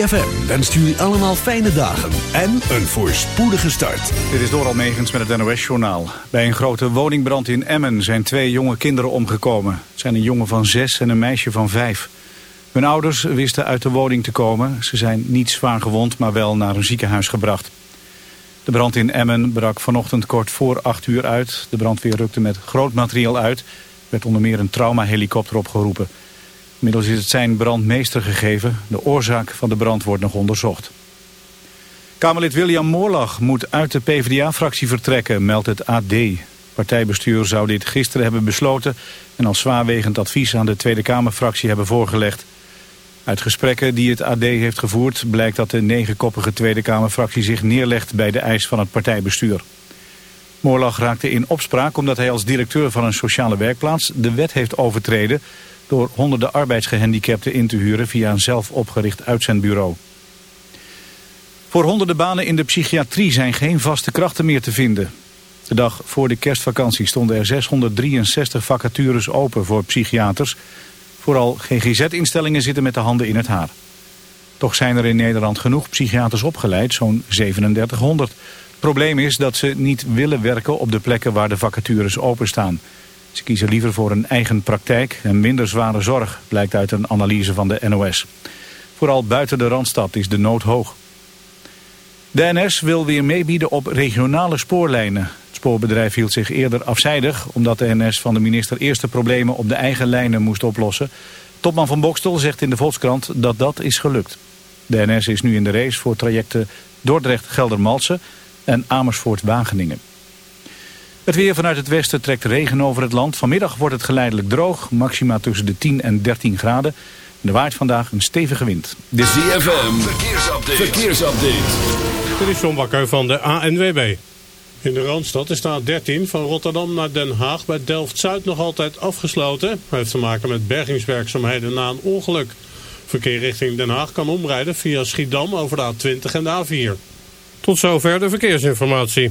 ZFM wenst jullie allemaal fijne dagen en een voorspoedige start. Dit is Doral Megens met het NOS-journaal. Bij een grote woningbrand in Emmen zijn twee jonge kinderen omgekomen. Het zijn een jongen van zes en een meisje van vijf. Hun ouders wisten uit de woning te komen. Ze zijn niet zwaar gewond, maar wel naar een ziekenhuis gebracht. De brand in Emmen brak vanochtend kort voor acht uur uit. De brandweer rukte met groot materieel uit. Er werd onder meer een traumahelikopter opgeroepen. Inmiddels is het zijn brandmeester gegeven. De oorzaak van de brand wordt nog onderzocht. Kamerlid William Moorlag moet uit de PvdA-fractie vertrekken, meldt het AD. Partijbestuur zou dit gisteren hebben besloten... en als zwaarwegend advies aan de Tweede Kamerfractie hebben voorgelegd. Uit gesprekken die het AD heeft gevoerd... blijkt dat de negenkoppige Tweede Kamerfractie zich neerlegt... bij de eis van het partijbestuur. Moorlag raakte in opspraak omdat hij als directeur van een sociale werkplaats... de wet heeft overtreden door honderden arbeidsgehandicapten in te huren via een zelf opgericht uitzendbureau. Voor honderden banen in de psychiatrie zijn geen vaste krachten meer te vinden. De dag voor de kerstvakantie stonden er 663 vacatures open voor psychiaters. Vooral GGZ-instellingen zitten met de handen in het haar. Toch zijn er in Nederland genoeg psychiaters opgeleid, zo'n 3700. Het probleem is dat ze niet willen werken op de plekken waar de vacatures openstaan. Ze kiezen liever voor een eigen praktijk en minder zware zorg, blijkt uit een analyse van de NOS. Vooral buiten de Randstad is de nood hoog. De NS wil weer meebieden op regionale spoorlijnen. Het spoorbedrijf hield zich eerder afzijdig... omdat de NS van de minister eerste problemen op de eigen lijnen moest oplossen. Topman van Bokstel zegt in de Volkskrant dat dat is gelukt. De NS is nu in de race voor trajecten Dordrecht-Geldermalsen en Amersfoort-Wageningen. Het weer vanuit het westen trekt regen over het land. Vanmiddag wordt het geleidelijk droog, maxima tussen de 10 en 13 graden. Er waait vandaag een stevige wind. De ZFM, verkeersupdate. verkeersupdate. Dit is John Bakker van de ANWB. In de Randstad is de A13 van Rotterdam naar Den Haag bij Delft-Zuid nog altijd afgesloten. Dat heeft te maken met bergingswerkzaamheden na een ongeluk. Verkeer richting Den Haag kan omrijden via Schiedam over de A20 en de A4. Tot zover de verkeersinformatie.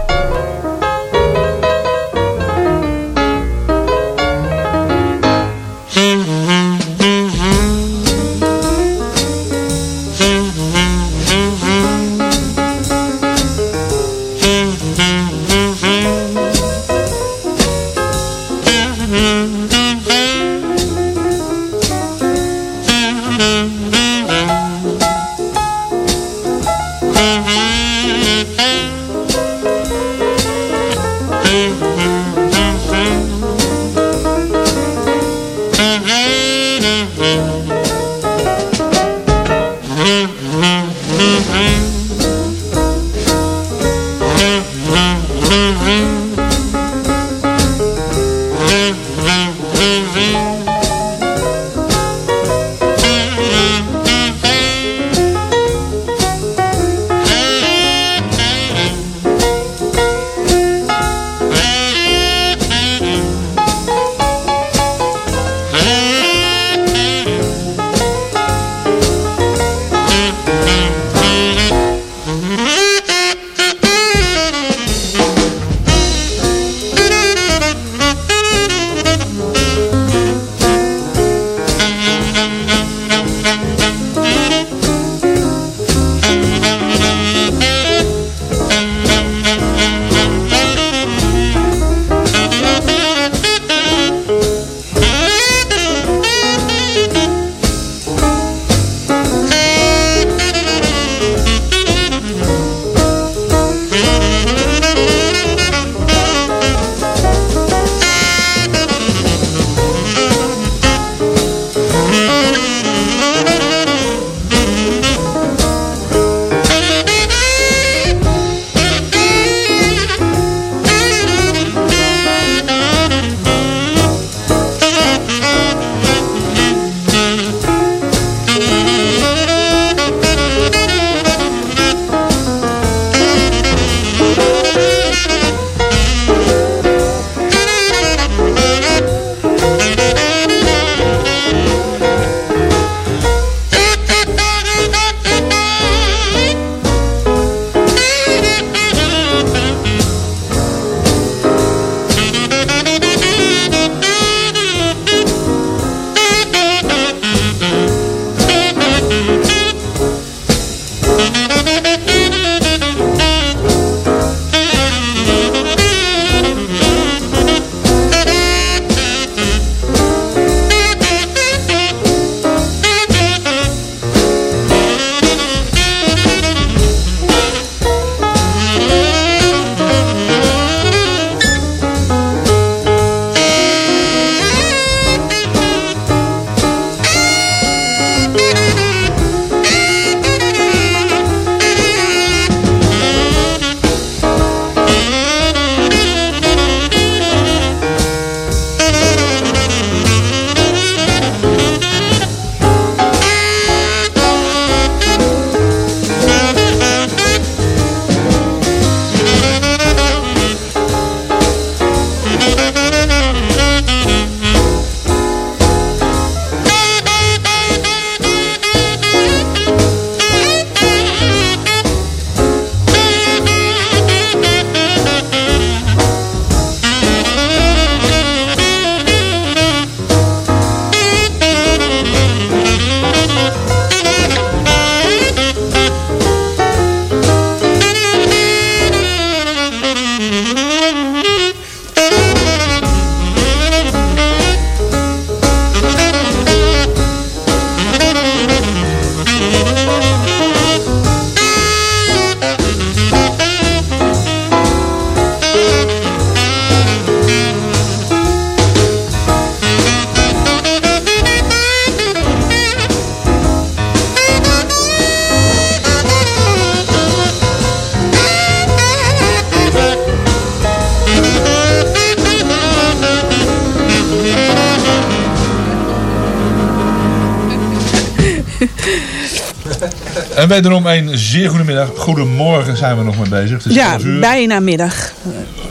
Wederom een zeer goede middag. Goedemorgen zijn we nog mee bezig. Het is Ja, 11 uur. bijna middag.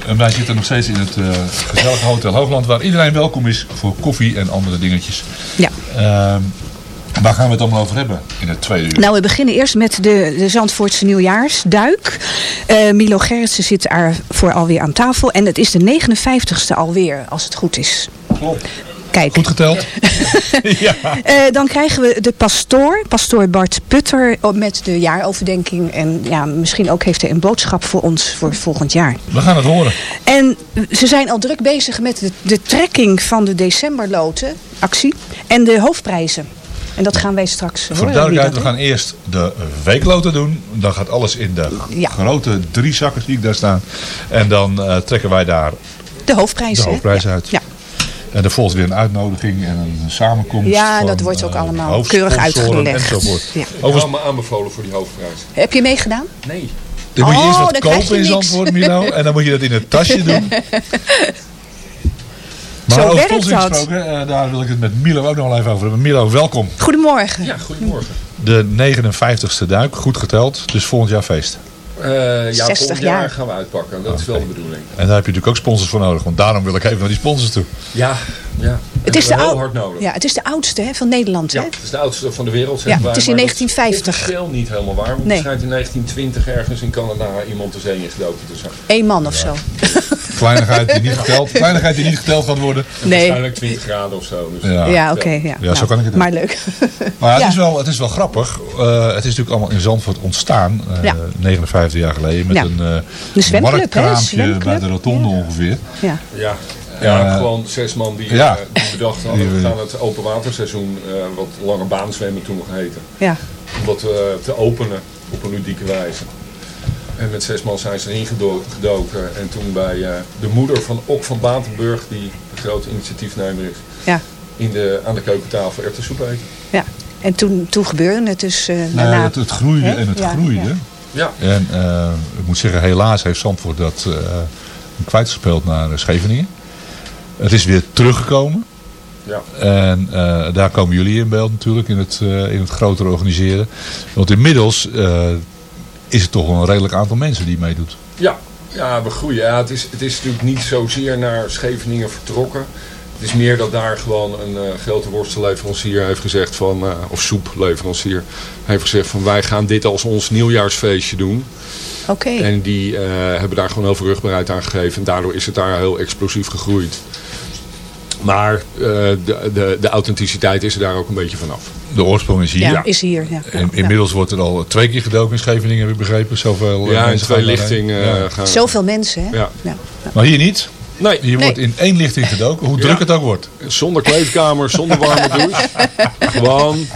En wij zitten nog steeds in het gezellige Hotel Hoogland. Waar iedereen welkom is voor koffie en andere dingetjes. Ja. Ehm, waar gaan we het allemaal over hebben in het tweede uur? Nou, we beginnen eerst met de, de Zandvoortse nieuwjaarsduik. Eh, Milo Gerritsen zit daar voor alweer aan tafel. En het is de 59ste alweer, als het goed is. Klopt. Kijk. Goed geteld? ja. Eh, dan krijgen we de pastoor, pastoor Bart Putter, oh, met de jaaroverdenking. En ja, misschien ook heeft hij een boodschap voor ons voor volgend jaar. We gaan het horen. En ze zijn al druk bezig met de, de trekking van de decemberloten, actie, en de hoofdprijzen. En dat gaan wij straks Voor de duidelijkheid, we gaan eerst de weekloten doen. Dan gaat alles in de Ja. grote drie zakken die ik daar staan. En dan eh, trekken wij daar. De de hoofdprijs Ja. uit. Ja. En er volgt weer een uitnodiging en een samenkomst. Ja, van, dat wordt ook eh, allemaal keurig uitgelegd. Enzovoort. Ja. Overigens, me aanbevolen voor die hoofdprijs. Heb je meegedaan? Nee. dan moet je Oh, eerst wat kopen je in niks. Zandvoort, Milo. En dan moet je dat in het tasje doen. Maar Zo over werkt dat. gesproken, eh, daar wil ik het met Milo ook nog wel even over hebben. Milo, welkom. Goedemorgen. Ja, goedemorgen. De 59ste duik, goed geteld. Dus volgend jaar feest. Eh, ja, 60 jaar. gaan we uitpakken. Dat is ah, wel de bedoeling. En daar heb je natuurlijk ook sponsors voor nodig. Want daarom wil ik even naar die sponsors toe. Ja, ja. Het is, de heel hard nodig. ja het is de oudste hè, van Nederland. Ja, het is de oudste van de wereld. Ja. Het is in 1950. Het is niet helemaal waar. Want nee. het schijnt in 1920 ergens in Canada iemand de zee gelopen. te zijn. Eén man of zo. Kleinigheid die niet geteld, kleinigheid die niet geteld gaat worden. Nee. Waarschijnlijk 20 graden of zo. Dus ja, ja oké. Ja, ja, zo nou, kan ik het doen. Maar leuk. Maar het, is wel, het is wel grappig. Eh, het is natuurlijk allemaal in Zandvoort ontstaan. Eh, uh, 59 15 jaar geleden met een, uh, marktkraampje bij de rotonde ongeveer. Ja. ja. Ja, eh, gewoon zes man die, eh, bedacht hadden, we gaan het open waterseizoen, wat lange baan zwemmen toen nog heten. Ja. Om dat te openen op een ludieke wijze. En met zes man zijn ze erin gedoken. En toen bij de moeder van Ok van Batenburg, die de grote initiatiefnemer is, ja. in de, aan de keukentafel erwtensoep eten. Ja, en toen, toen gebeurde het dus uh, daarna... Het, het groeide en het ja, groeide ja. En eh, ik moet zeggen, helaas heeft Zandvoort dat eh kwijtgespeeld naar eh, Scheveningen. Het is weer teruggekomen. ja. En daar komen jullie in beeld natuurlijk, in het, eh, in het grotere organiseren. Want inmiddels is het toch wel een redelijk aantal mensen die meedoet. Ja, ja we groeien. Ja, het, is, het is natuurlijk niet zozeer naar Scheveningen vertrokken. Het is meer dat daar gewoon een eh, grote worstenleverancier heeft gezegd van, eh, of soepleverancier, heeft gezegd van wij gaan dit als ons nieuwjaarsfeestje doen. Oké. En die eh, hebben daar gewoon heel veel rugbaarheid aan gegeven. En daardoor is het daar heel explosief gegroeid. Maar eh, de, de, de authenticiteit is er daar ook een beetje vanaf. De oorsprong is hier. Ja, is hier. Ja. En inmiddels wordt er al twee keer gedoken in Scheveningen, heb ik begrepen. Zoveel Ja, in twee lichtingen Ja. eh, gaan. Zoveel mensen, hè? Ja. Ja. Maar hier niet. Nee, Nee. wordt in één lichting gedoken, hoe Ja. druk het ook wordt. zonder kleedkamer, zonder warme douche. Gewoon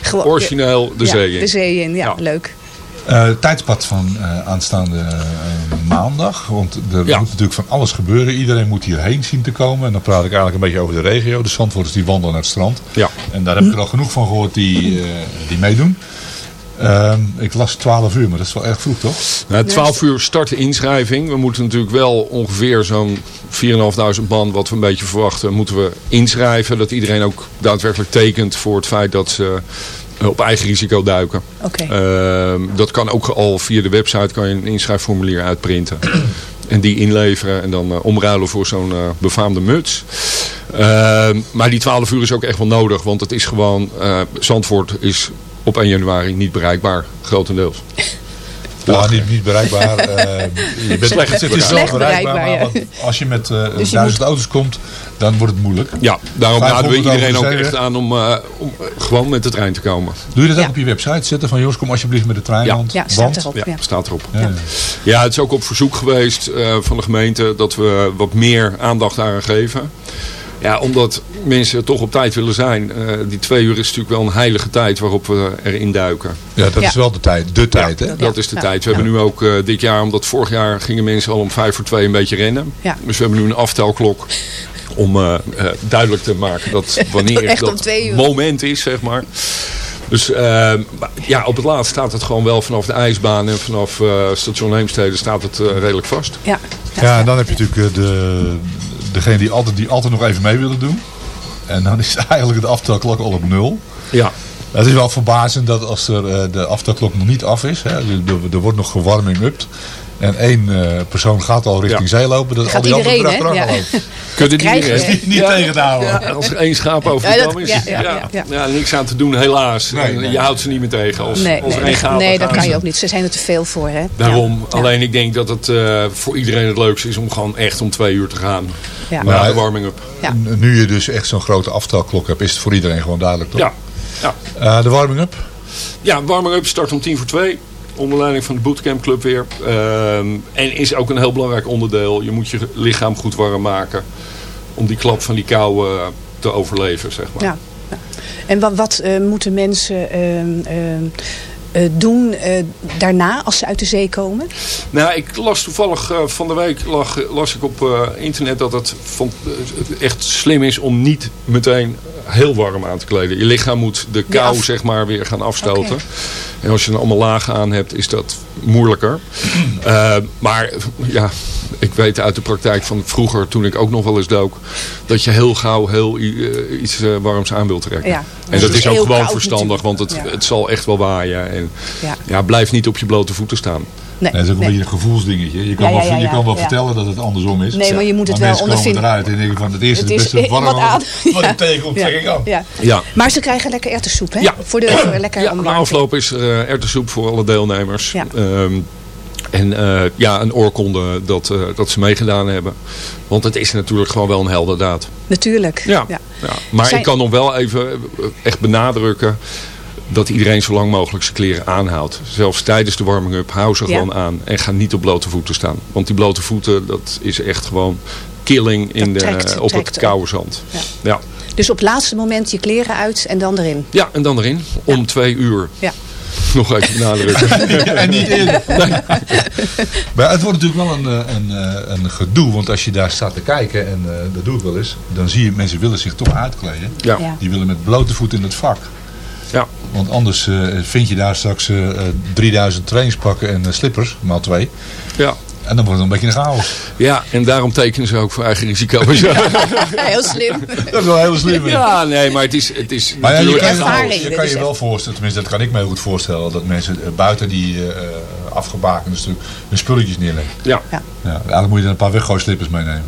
Gewoon- origineel de ja, zee in. De zee in, ja, Ja. leuk. Eh, tijdspad van eh, aanstaande eh, maandag. Want er Ja. moet natuurlijk van alles gebeuren. Iedereen moet hierheen zien te komen. En dan praat ik eigenlijk een beetje over de regio. De Zandvoorters die wandelen naar het strand. Ja. En daar heb ik er al genoeg van gehoord die, eh, die meedoen. Ehm, ik las 12 uur, maar dat is wel erg vroeg toch? Nou, 12 uur start de inschrijving. We moeten natuurlijk wel ongeveer zo'n 4.500 man, wat we een beetje verwachten, moeten we inschrijven. Dat iedereen ook daadwerkelijk tekent voor het feit dat ze eh, op eigen risico duiken. Oké. Ehm, dat kan ook al via de website, kan je een inschrijfformulier uitprinten. En die inleveren en dan eh, omruilen voor zo'n eh, befaamde muts. Ehm, maar die 12 uur is ook echt wel nodig. Want het is gewoon, eh, Zandvoort is op 1 januari niet bereikbaar, grotendeels. Ja, niet, niet bereikbaar. eh, je bent, Slecht het is wel bereikbaar, bereikbaar, maar ja. want als je met eh Dus je duizend auto's komt, dan wordt het moeilijk. Ja, daarom raden we 500 iedereen ook echt aan om, eh, om gewoon met de trein te komen. Doe je dat Ja. ook op je website zetten? Van jongens, kom alsjeblieft met de trein. Ja. Want, Ja, staat want- erop. Ja, Ja. staat erop. Ja, het is ook op verzoek geweest eh, van de gemeente dat we wat meer aandacht daaraan geven. Ja, omdat mensen toch op tijd willen zijn. Eh, die twee uur is natuurlijk wel een heilige tijd waarop we erin duiken. Ja, dat Ja. is wel de tijd. De tijd, hè? Dat is de Ja. tijd. We hebben nu ook eh, dit jaar, omdat vorig jaar gingen mensen al om vijf voor twee een beetje rennen. Ja. Dus we hebben nu een aftelklok om eh, eh, duidelijk te maken dat wanneer Echt om dat twee uur. moment is, zeg maar. Dus eh, maar ja, op het laatst staat het gewoon wel vanaf de ijsbaan en vanaf eh, station Heemstede staat het redelijk vast. Ja. Ja, en dan heb je natuurlijk de, degene die altijd, die altijd nog even mee willen doen. En dan is eigenlijk de aftelklok al op nul. Ja. Het is wel verbazend dat als er, eh, de aftelklok nog niet af is, hè, er, er- wordt nog gewarming up. En één eh, persoon gaat al richting zee lopen, dat al Gaat die anderen iedereen, Ja. Kunt het niet? Niet, niet tegen te houden. Ja, als er één schaap over de Ja, dat- dam is, ja, ja, ja, ja, ja. niks aan te doen helaas. Nee, En nee. je houdt ze niet meer tegen. Als, Nee, als er nee, één gaat, nee dan dat kan je ook niet. Ze zijn er te veel voor, hè? Daarom. Ja. Alleen ik denk dat het eh, voor iedereen het leukste is om gewoon echt om twee uur te gaan. Ja. De warming-up. Ja. Nu je dus echt zo'n grote aftelklok hebt, is het voor iedereen gewoon duidelijk, toch? Ja. Ja. Eh, de warming-up? Ja, warming-up start om tien voor twee. Onder leiding van de Bootcamp Club weer. Ehm, en is ook een heel belangrijk onderdeel. Je moet je lichaam goed warm maken. Om die klap van die kou te overleven, zeg maar. Ja. En wat, wat eh, moeten mensen ehm, ehm, eh, doen eh, daarna als ze uit de zee komen? Nou, ik las toevallig van de week lag, las ik op internet dat het van, echt slim is om niet meteen heel warm aan te kleden. Je lichaam moet de kou af- zeg maar weer gaan afstoten. En als je dan allemaal lagen aan hebt, is dat moeilijker. Eh, maar ja, ik weet uit de praktijk van vroeger, toen ik ook nog wel eens dook, dat je heel gauw heel eh, iets eh, warms aan wilt trekken. Ja. En Het dat is ook gewoon verstandig, want het. Ja. het zal echt wel waaien. En Ja. ja, blijf niet op je blote voeten staan. Nee, dat is ook een nee. beetje een gevoelsdingetje. Je kan Ja, wel, ja, je kan wel ja. vertellen dat het andersom is. Nee, maar je moet het wel mensen komen ondervinden. eruit en denken van het eerste Het is is best een warm wat aan. wat Ja. ik tegenkomt, Ja. zeg ik aan. Ja. Ja. Maar ze krijgen lekker erwtensoep, hè? Ja. Voor de voor lekker Ja, na afloop is er uh, erwtensoep voor alle deelnemers. Ja. Ehm, en eh, ja, een oorkonde dat, eh, dat ze meegedaan hebben. Want het is natuurlijk gewoon wel een heldendaad. Natuurlijk. Ja. Ja. Ja. Maar Zijn- ik kan nog wel even eh, echt benadrukken dat iedereen zo lang mogelijk zijn kleren aanhoudt. Zelfs tijdens de warming-up, hou ze Ja. gewoon aan. En ga niet op blote voeten staan. Want die blote voeten, dat is echt gewoon killing in Dat de, trekt- op trekt het op. koude zand. Ja. Ja. Dus op het laatste moment je kleren uit en dan erin. ja, en dan erin. Om twee uur. Ja. Nog even benadrukken. en niet in. Maar het wordt natuurlijk wel een, eh, een, eh, een gedoe. Want als je daar staat te kijken, en eh, dat doe ik wel eens. Dan zie je mensen willen zich toch uitkleden. Ja. Ja. Die willen met blote voet in het vak. Ja. Want anders eh, vind je daar straks eh, eh, 3000 trainingspakken en eh, slippers, maal twee. Ja. En dan wordt het een beetje een chaos. Ja, en daarom tekenen ze ook voor eigen risico. Heel slim. Dat is wel heel slim. hè? ja, nee, maar het is, het is Maar ja, je kan, je, ervaring, je, dit kan is je echt- wel voorstellen, tenminste dat kan ik me heel goed voorstellen, dat mensen eh, buiten die eh, afgebakende stuk hun spulletjes neerleggen. Ja. Ja. Ja, eigenlijk moet je dan een paar weggooislippers meenemen.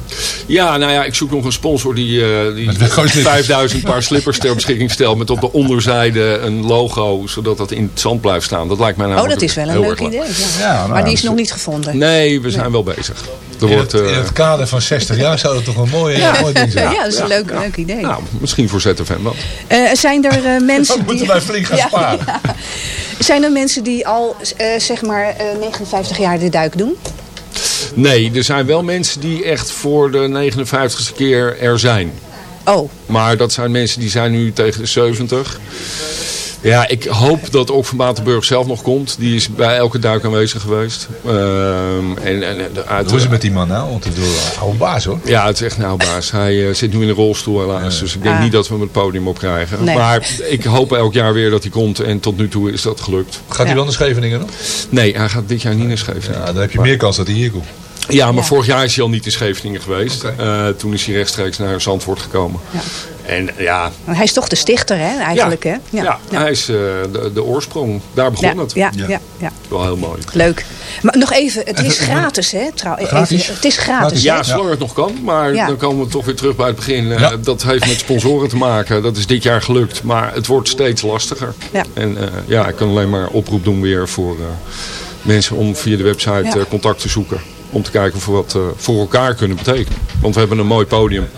ja, nou ja, ik zoek nog een sponsor die, eh, die Met weggooislippers. 5000 paar slippers ter beschikking stelt. Met op de onderzijde een logo, zodat dat in het zand blijft staan. Dat lijkt mij nou Oh, dat is wel een leuk idee. Ja. Ja, nou, maar die is nog niet gevonden. Nee, we zijn wel bezig. Er In wordt, het, eh, in het kader van 60 jaar zou dat toch een mooi, mooi ding zijn. Ja, dat is een leuk, leuk idee. nou, misschien voor ZFM wel. Eh, zijn er eh, mensen Dan moeten die... wij flink gaan Ja, sparen. ja. Zijn er mensen die al eh, zeg maar eh, 59 jaar de duik doen? Nee, er zijn wel mensen die echt voor de 59ste keer er zijn. Oh, Maar dat zijn mensen die zijn nu tegen de 70. Ja, ik hoop dat ook van Batenburg zelf nog komt. Die is bij elke duik aanwezig geweest. Ehm, en, en, uit, Hoe is het met die man nou? Want het is wel een oude baas hoor. Ja, het is echt een oude baas. Hij eh, zit nu in een rolstoel helaas. Dus ik denk Ah. niet dat we hem het podium op krijgen. Nee. Maar ik hoop elk jaar weer dat hij komt. En tot nu toe is dat gelukt. Gaat hij wel naar Scheveningen nog? Nee, hij gaat dit jaar niet naar Scheveningen. Ja, dan heb je meer kans dat hij hier komt. Ja, maar Ja. vorig jaar is hij al niet in Scheveningen geweest. Eh, toen is hij rechtstreeks naar Zandvoort gekomen. Ja. En ja, want hij is toch de stichter hè, eigenlijk hè? ja, hij is eh, de, de oorsprong. Daar begon ja, het. ja, Ja. ja, ja. Wel heel mooi. Leuk. Maar nog even, het is gratis hè? Trouw, even- Gratis? het is gratis? Ja, zolang het nog kan. Maar Ja. dan komen we toch weer terug bij het begin. Eh, Ja. Dat heeft met sponsoren te maken. Dat is dit jaar gelukt. Maar het wordt steeds lastiger. Ja. En eh, ja, ik kan alleen maar oproep doen weer voor eh, mensen om via de website Ja. contact te zoeken. Om te kijken of we wat voor elkaar kunnen betekenen. Want we hebben een mooi podium.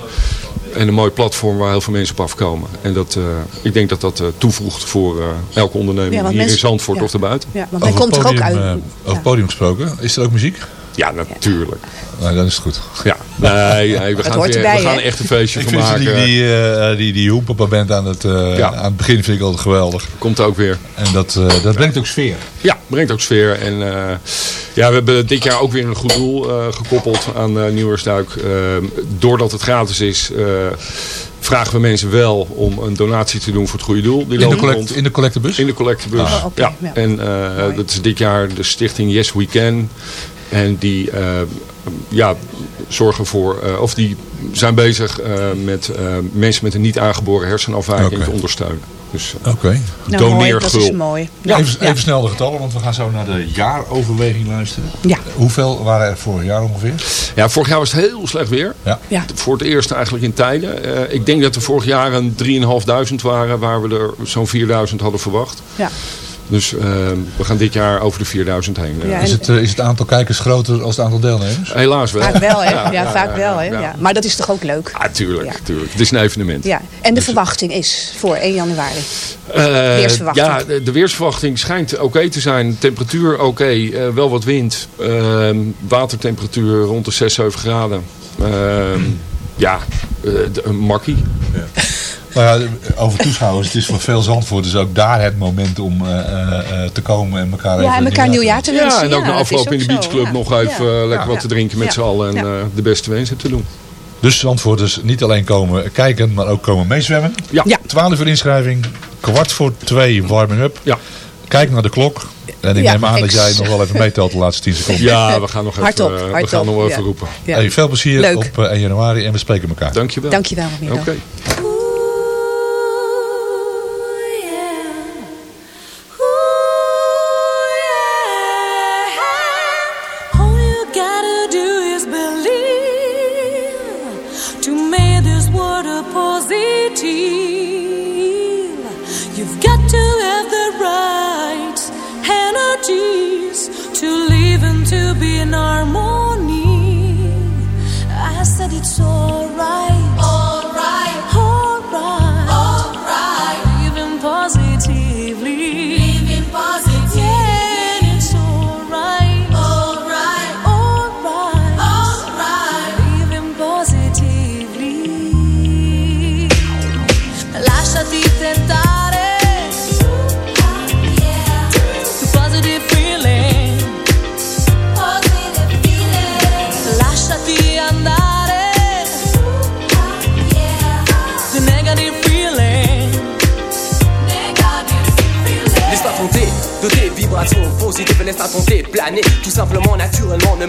En een mooi platform waar heel veel mensen op afkomen. En dat, eh, ik denk dat dat eh, toevoegt voor eh, elke onderneming Ja, hier in Zandvoort ja. of daarbuiten. Ja, want hij komt er ook uit. Ja. over podium gesproken. Is er ook muziek? Ja, natuurlijk. Nee, dan is het goed. Ja, nee, nee, we gaan, hoort weer, erbij, we gaan echt een feestje Ik van vind die, maken. die, eh, die, die hoepapa band aan het, eh, Ja. aan het begin vind ik altijd geweldig. Komt ook weer. En dat, eh, dat brengt ook sfeer. Ja, brengt ook sfeer. En eh, ja, we hebben dit jaar ook weer een goed doel eh, gekoppeld aan uh, Nieuwersduik. Uh, doordat het gratis is, uh, vragen we mensen wel om een donatie te doen voor het goede doel. Die In de, collect, in de collectebus? In de collectebus. Oké, ja. ja. En uh, dat is dit jaar de stichting Yes We Can. En die uh, ja, zorgen voor, uh, of die zijn bezig met mensen met een niet aangeboren hersenafwijking Okay. te ondersteunen. Dus uh, Oké. Nou, mooi, dat is mooi. Ja, even, ja. even snel de getallen, want we gaan zo naar de jaaroverweging luisteren. Ja. Hoeveel waren er vorig jaar ongeveer? Ja, vorig jaar was het heel slecht weer. Ja. Ja. Voor het eerst eigenlijk in tijden. Eh, ik denk dat er vorig jaar een 3.500 waren waar we er zo'n 4.000 hadden verwacht. Ja. Dus eh, we gaan dit jaar over de 4.000 heen. eh. Ja, Is het, eh, is het aantal kijkers groter als het aantal deelnemers? Helaas wel. Vaak wel, hè? Ja, Ja, ja, vaak ja, wel, hè? ja. Ja. Maar dat is toch ook leuk? Ja, tuurlijk, Ja. tuurlijk. Het is een evenement. Ja. En de verwachting is voor 1 januari. Eh, Weersverwachting. Ja, de, de weersverwachting schijnt oké te zijn. Temperatuur oké, eh, wel wat wind. Ehm, watertemperatuur rond de 6, 7 graden. Ehm, ja, de- een makkie. Nou ja, over toeschouwers, het is voor veel Zandvoorters ook daar het moment om eh, eh, eh, te komen en elkaar even Ja, en elkaar nieuwjaar te wensen. Ja, en ook na afloop in de zo, beachclub ja. nog even Ja. lekker Ja. wat te drinken met Ja. z'n allen. En Ja. de beste wensen te doen. Dus Zandvoorters niet alleen komen kijken, maar ook komen meezwemmen. Ja. Ja. 12 uur inschrijving, kwart voor twee warming up. Ja. Kijk naar de klok. En ik Ja, neem aan dat jij nog wel even meetelt de laatste 10 seconden. Ja, we gaan nog even, we gaan nog ja. even roepen. Ja. Hey, veel plezier Leuk. op eh, 1 januari en we spreken elkaar. Dankjewel. Dankjewel. Oké. All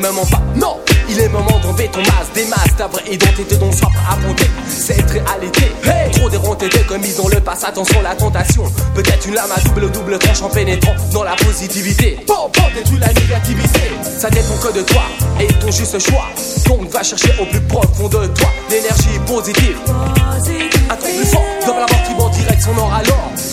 me mens pas. Non, il est moment d'enlever ton masque, des masques, ta vraie identité dont soif à affronter cette réalité. Hey Trop déronté de commis dans le passé, attention la tentation. Peut-être une lame à double double tranche en pénétrant dans la positivité. Bon, bon, détruis la négativité. Ça dépend que de toi et ton juste choix. Donc va chercher au plus profond de toi l'énergie positive. Un truc plus fort, dans la mort qui en direction nord alors.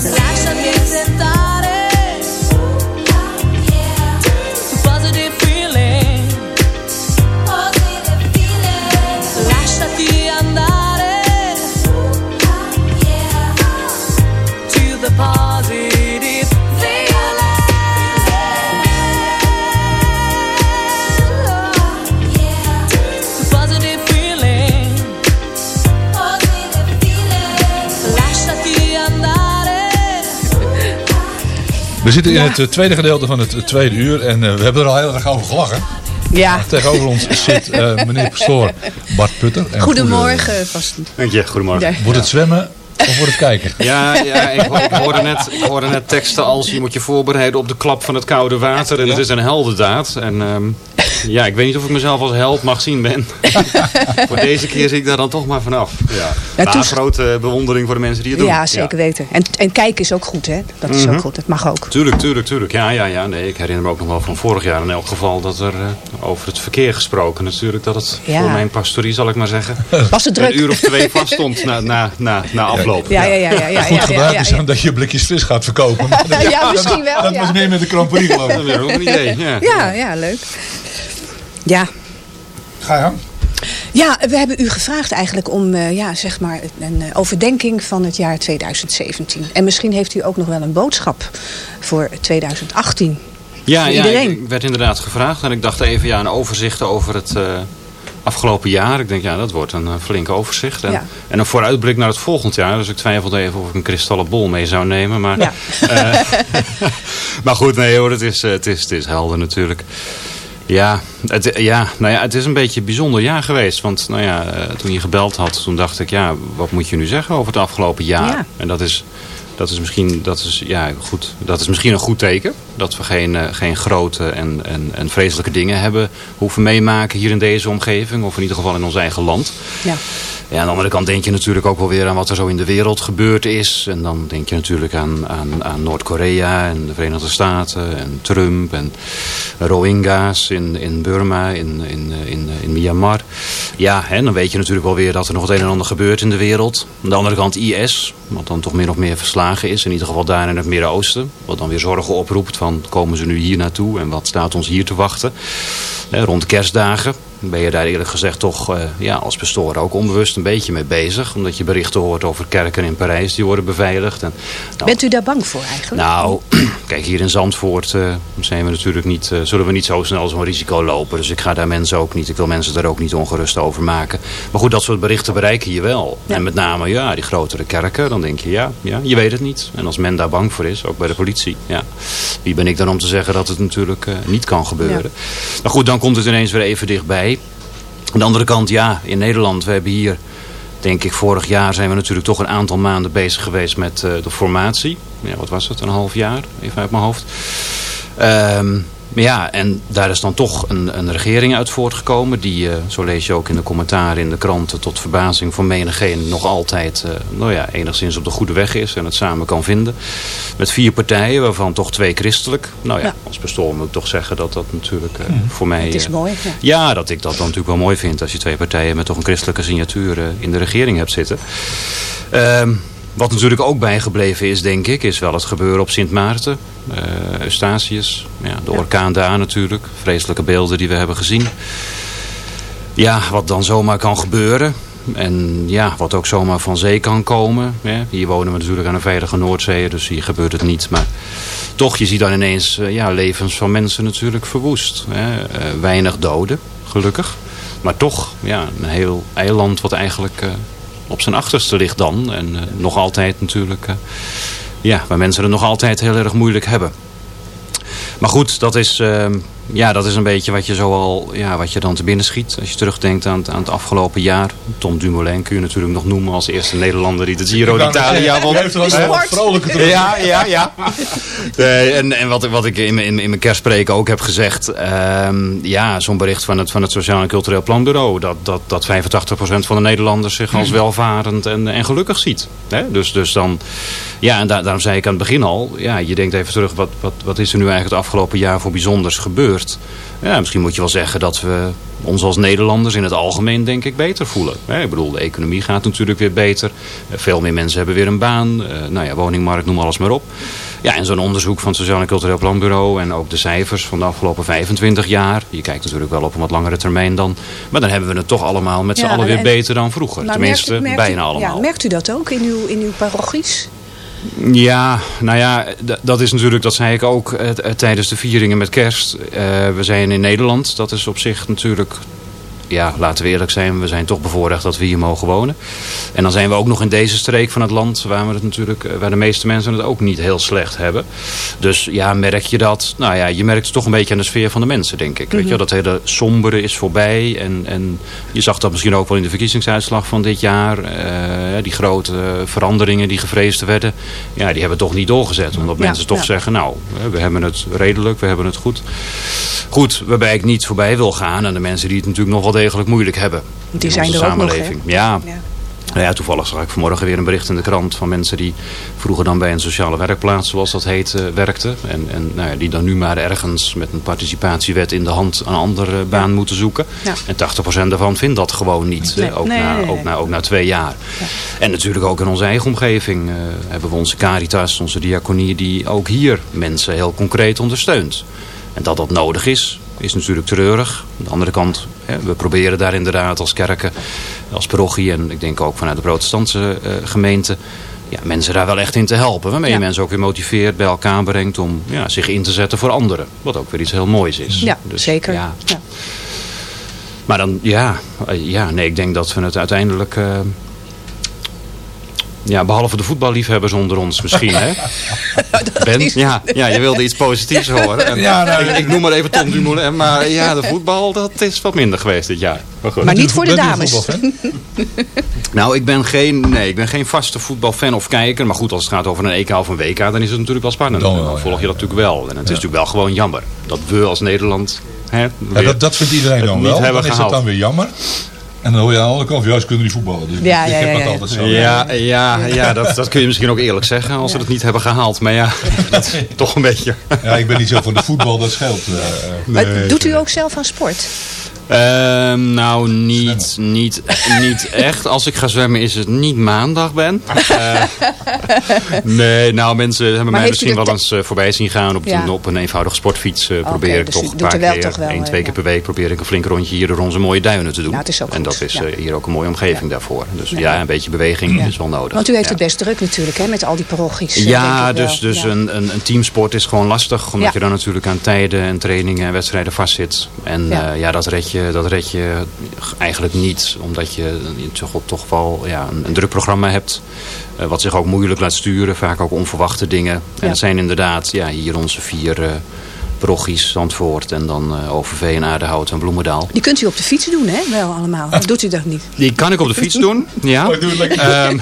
Slash the music. We zitten in het eh, tweede gedeelte van het eh, tweede uur en eh, we hebben er al heel erg over gelachen. Ja. Tegenover ons zit eh, meneer Pastoor Bart Putter. En Goedemorgen, vast. Dank je, goedemorgen. Ja. Wordt het zwemmen Of wordt het kijken? Ja, ja ik, ho- ik hoorde net, ik hoorde net teksten als je moet je voorbereiden op de klap van het koude water. En het is een heldendaad. En ehm, ja, ik weet niet of ik mezelf als held mag zien ben. voor deze keer zie ik daar dan toch maar vanaf. Ja. Ja, maar grote bewondering voor de mensen die het doen. Ja, zeker weten. En, en kijken is ook goed, hè? Dat is Mhm. ook goed. Dat mag ook. Tuurlijk, tuurlijk, tuurlijk. Ja, ja, ja. Nee, ik herinner me ook nog wel van vorig jaar in elk geval dat er eh, over het verkeer gesproken natuurlijk. Dat het Ja. voor mijn pastorie, zal ik maar zeggen, Was het druk? een uur of twee vast stond na, na, na, na afloop. Ja, ja, ja. ja, ja, Goed ja, is ja. dan dat je blikjes fris gaat verkopen. Maar dat- Ja, misschien wel, Dat ja. was meer met de Grand Prix geloof ik. Dat is ook een idee. Ja. Ja, ja, leuk. Ja. Ga je gang. Ja, we hebben u gevraagd eigenlijk om eh, ja, zeg maar een eh, overdenking van het jaar 2017. En misschien heeft u ook nog wel een boodschap voor 2018. Ja, Voor ja iedereen. ik, ik werd inderdaad gevraagd. En ik dacht even ja, een overzicht over het eh, afgelopen jaar. Ik denk, ja, dat wordt een eh, flink overzicht. En, Ja. en een vooruitblik naar het volgend jaar. Dus ik twijfelde even of ik een kristallen bol mee zou nemen. Maar, Ja. eh, maar goed, nee hoor, het is, het, is, het is helder natuurlijk. Ja, het, ja, nou ja, het is een beetje een bijzonder jaar geweest. Want nou ja, eh, toen je gebeld had, toen dacht ik, ja, wat moet je nu zeggen over het afgelopen jaar? Ja. En dat is, dat is misschien, dat is, ja, goed, dat is misschien een goed teken. Dat we geen, eh, geen grote en, en, en vreselijke dingen hebben hoeven meemaken hier in deze omgeving. Of in ieder geval in ons eigen land. Ja. Ja, aan de andere kant denk je natuurlijk ook wel weer aan wat er zo in de wereld gebeurd is. En dan denk je natuurlijk aan, aan, aan Noord-Korea en de Verenigde Staten en Trump en Rohingya's in, in Burma, in, in, in, in Myanmar. Ja, hè, dan weet je natuurlijk wel weer dat er nog het een en ander gebeurt in de wereld. Aan de andere kant IS, wat dan toch min of meer verslagen is. In ieder geval daar in het Midden-Oosten. Wat dan weer zorgen oproept van komen ze nu hier naartoe en wat staat ons hier te wachten. Hè, rond kerstdagen ben je daar eerlijk gezegd toch eh, ja, als pastoor ook onbewust een beetje mee bezig. Omdat je berichten hoort over kerken in Parijs die worden beveiligd. En, nou, Bent u daar bang voor eigenlijk? nou, kijk, hier in Zandvoort eh, zijn we natuurlijk niet, eh, zullen we niet zo snel zo'n risico lopen. Dus ik ga daar mensen ook niet, ik wil mensen daar ook niet ongerust over maken. Maar goed, dat soort berichten bereiken je wel. En met name, ja, die grotere kerken, dan denk je, ja, ja, je weet het niet. En als men daar bang voor is, ook bij de politie, ja. Wie ben ik dan om te zeggen dat het natuurlijk niet kan gebeuren. Maar goed, dan komt het ineens weer even dichtbij. Aan de andere kant, ja, in Nederland, we hebben hier denk ik, vorig jaar zijn we natuurlijk toch een aantal maanden bezig geweest met eh, de formatie. Ja, wat was het? Een half jaar, even uit mijn hoofd. Ehm, ja, en daar is dan toch een, een regering uit voortgekomen. Die, eh, zo lees je ook in de commentaren in de kranten, tot verbazing van menigeen nog altijd, eh, nou ja, enigszins op de goede weg is en het samen kan vinden. Met vier partijen, waarvan toch twee christelijk. Nou ja, Ja. als pastoor moet ik toch zeggen dat dat natuurlijk eh, voor mij... Het is mooi. Ja. ja, dat ik dat dan natuurlijk wel mooi vind als je twee partijen met toch een christelijke signatuur in de regering hebt zitten. Ehm, wat natuurlijk ook bijgebleven is, denk ik, is wel het gebeuren op Sint Maarten. eh Eustatius, ja, de orkaan daar natuurlijk. Vreselijke beelden die we hebben gezien. Ja, wat dan zomaar kan gebeuren. En ja, wat ook zomaar van zee kan komen. Hier wonen we natuurlijk aan een veilige Noordzee, dus hier gebeurt het niet. Maar toch, je ziet dan ineens eh, ja, levens van mensen natuurlijk verwoest. Hè. Eh, weinig doden, gelukkig. Maar toch, ja, een heel eiland wat eigenlijk op zijn achterste ligt dan. En eh, nog altijd natuurlijk, eh, ja, waar mensen het nog altijd heel erg moeilijk hebben. Maar goed, dat is, ehm, ja, dat is een beetje wat je, zo al, ja, wat je dan te binnen schiet. Als je terugdenkt aan het, aan het afgelopen jaar. Tom Dumoulin kun je natuurlijk nog noemen als eerste Nederlander die de Giro d'Italia won. die heeft er wel wat vrolijker terug. Ja, ja, ja. Nee, en en wat, wat ik in, mijn- in, in mijn kerstspreek ook heb gezegd. ehm, ja, zo'n bericht van het, van het Sociaal en Cultureel Planbureau. Dat, dat, dat 85% van de Nederlanders zich als welvarend en, en gelukkig ziet. Hè? Dus, dus dan, ja, en daar, daarom zei ik aan het begin al. Ja, je denkt even terug, wat, wat, wat is er nu eigenlijk het afgelopen jaar voor bijzonders gebeurd? Ja, misschien moet je wel zeggen dat we ons als Nederlanders in het algemeen denk ik beter voelen. Ik bedoel, de economie gaat natuurlijk weer beter. Eh, Veel meer mensen hebben weer een baan. Eh, Nou ja, woningmarkt, noem alles maar op. Ja, en zo'n onderzoek van het Sociaal en Cultureel Planbureau en ook de cijfers van de afgelopen 25 jaar. Je kijkt natuurlijk wel op een wat langere termijn dan. Maar dan hebben we het toch allemaal met z'n Ja, allen weer beter dan vroeger. Tenminste, merkt u- merkt u- bijna allemaal. Ja, merkt u dat ook in uw, in uw parochies? Ja, nou ja, dat is natuurlijk, dat zei ik ook eh, tijdens de vieringen met kerst. Eh, we zijn in Nederland, dat is op zich natuurlijk ja, laten we eerlijk zijn, we zijn toch bevoorrecht dat we hier mogen wonen. En dan zijn we ook nog in deze streek van het land waar, we het natuurlijk, eh, waar de meeste mensen het ook niet heel slecht hebben. Dus ja, merk je dat? Nou ja, je merkt het toch een beetje aan de sfeer van de mensen, denk ik. Weet je, wel, dat hele sombere is voorbij. En, en je zag dat misschien ook wel in de verkiezingsuitslag van dit jaar. Eh, die grote veranderingen die gevreesd werden, ja, die hebben toch niet doorgezet. Omdat Ja, mensen toch ja. zeggen, nou, we hebben het redelijk, we hebben het goed. Goed, waarbij ik niet voorbij wil gaan aan de mensen die het natuurlijk nog wel degelijk moeilijk hebben. Die in zijn onze er ook nog, samenleving. ja. Nou ja, toevallig zag ik vanmorgen weer een bericht in de krant van mensen die vroeger dan bij een sociale werkplaats, zoals dat heet, eh, werkten. En, en nou ja, die dan nu maar ergens met een participatiewet in de hand een andere baan moeten zoeken. Ja. En 80% daarvan vindt dat gewoon niet. Nee. ook, Nee, na, nee, ook, na, ook na twee jaar. En natuurlijk ook in onze eigen omgeving eh, hebben we onze Caritas, onze diaconie, die ook hier mensen heel concreet ondersteunt. En dat dat nodig is, is natuurlijk treurig. Aan de andere kant, we proberen daar inderdaad als kerken, als parochie en ik denk ook vanuit de protestantse eh, gemeente, ja, mensen daar wel echt in te helpen. Waarmee je Ja. mensen ook weer motiveert, bij elkaar brengt om ja, zich in te zetten voor anderen. Wat ook weer iets heel moois is. Ja, Dus, zeker. ja. Ja. Maar dan, ja, eh, ja, nee, ik denk dat we het uiteindelijk... eh, ja, behalve de voetballiefhebbers onder ons misschien, hè? Ben? Ja, ja, je wilde iets positiefs horen. En Ja, nou, ik, ik noem maar even Tom Dumoulin. Maar ja, de voetbal, dat is wat minder geweest dit jaar. Maar, goed. Maar niet voor de dames. Nou, ik ben, geen, nee, ik ben geen vaste voetbalfan of kijker. Maar goed, als het gaat over een EK of een WK, dan is het natuurlijk wel spannend. Dan volg ja. je dat natuurlijk wel. En het is natuurlijk wel gewoon jammer dat we als Nederland... Hè, dat, dat vindt iedereen het dan wel. Dan is dat gehaald. dan weer jammer. En dan hoor je aan de andere kant, ze kunnen niet voetballen. Dus Ja, ik ja, heb ja, dat ja. altijd zo. Ja, ja, ja dat, dat kun je misschien ook eerlijk zeggen als ze het niet hebben gehaald. Maar ja, dat is toch een beetje. Ja, ik ben niet zo van de voetbal, dat scheelt. eh, eh. Maar Nee, doet u ook zelf aan sport? Ehm, nou, niet, niet, niet echt. Als ik ga zwemmen is het niet maandag, Ben. Eh, nee, nou, mensen hebben mij misschien wel eens eh, voorbij zien gaan op, Ja. een, op een eenvoudige sportfiets. eh, probeer ik dus toch een paar er keer, toch wel, één, twee keer per week, probeer ik een flink rondje hier door onze mooie duinen te doen. Nou, het is ook en goed, dat is ja. hier ook een mooie omgeving daarvoor. Dus ja, een beetje beweging is wel nodig. Want u heeft Ja. het best druk natuurlijk, hè, met al die parochies. Ja, dus, dus Ja. Een, een, een teamsport is gewoon lastig. Omdat Ja. je dan natuurlijk aan tijden en trainingen en wedstrijden vastzit. En Ja. ja, ja dat, red je, dat red je eigenlijk niet. Omdat je toch, toch wel ja, een, een druk programma hebt. eh, wat zich ook moeilijk laat sturen. Vaak ook onverwachte dingen. En dat zijn inderdaad ja, hier onze vier... eh parochies, Zandvoort en dan eh, Overveen, en Aardehout en Bloemendaal. Die kunt u op de fiets doen, hè? Wel allemaal. Of doet u dat niet? Die kan ik op de fiets doen. Ja. Oh, doe het. Ehm,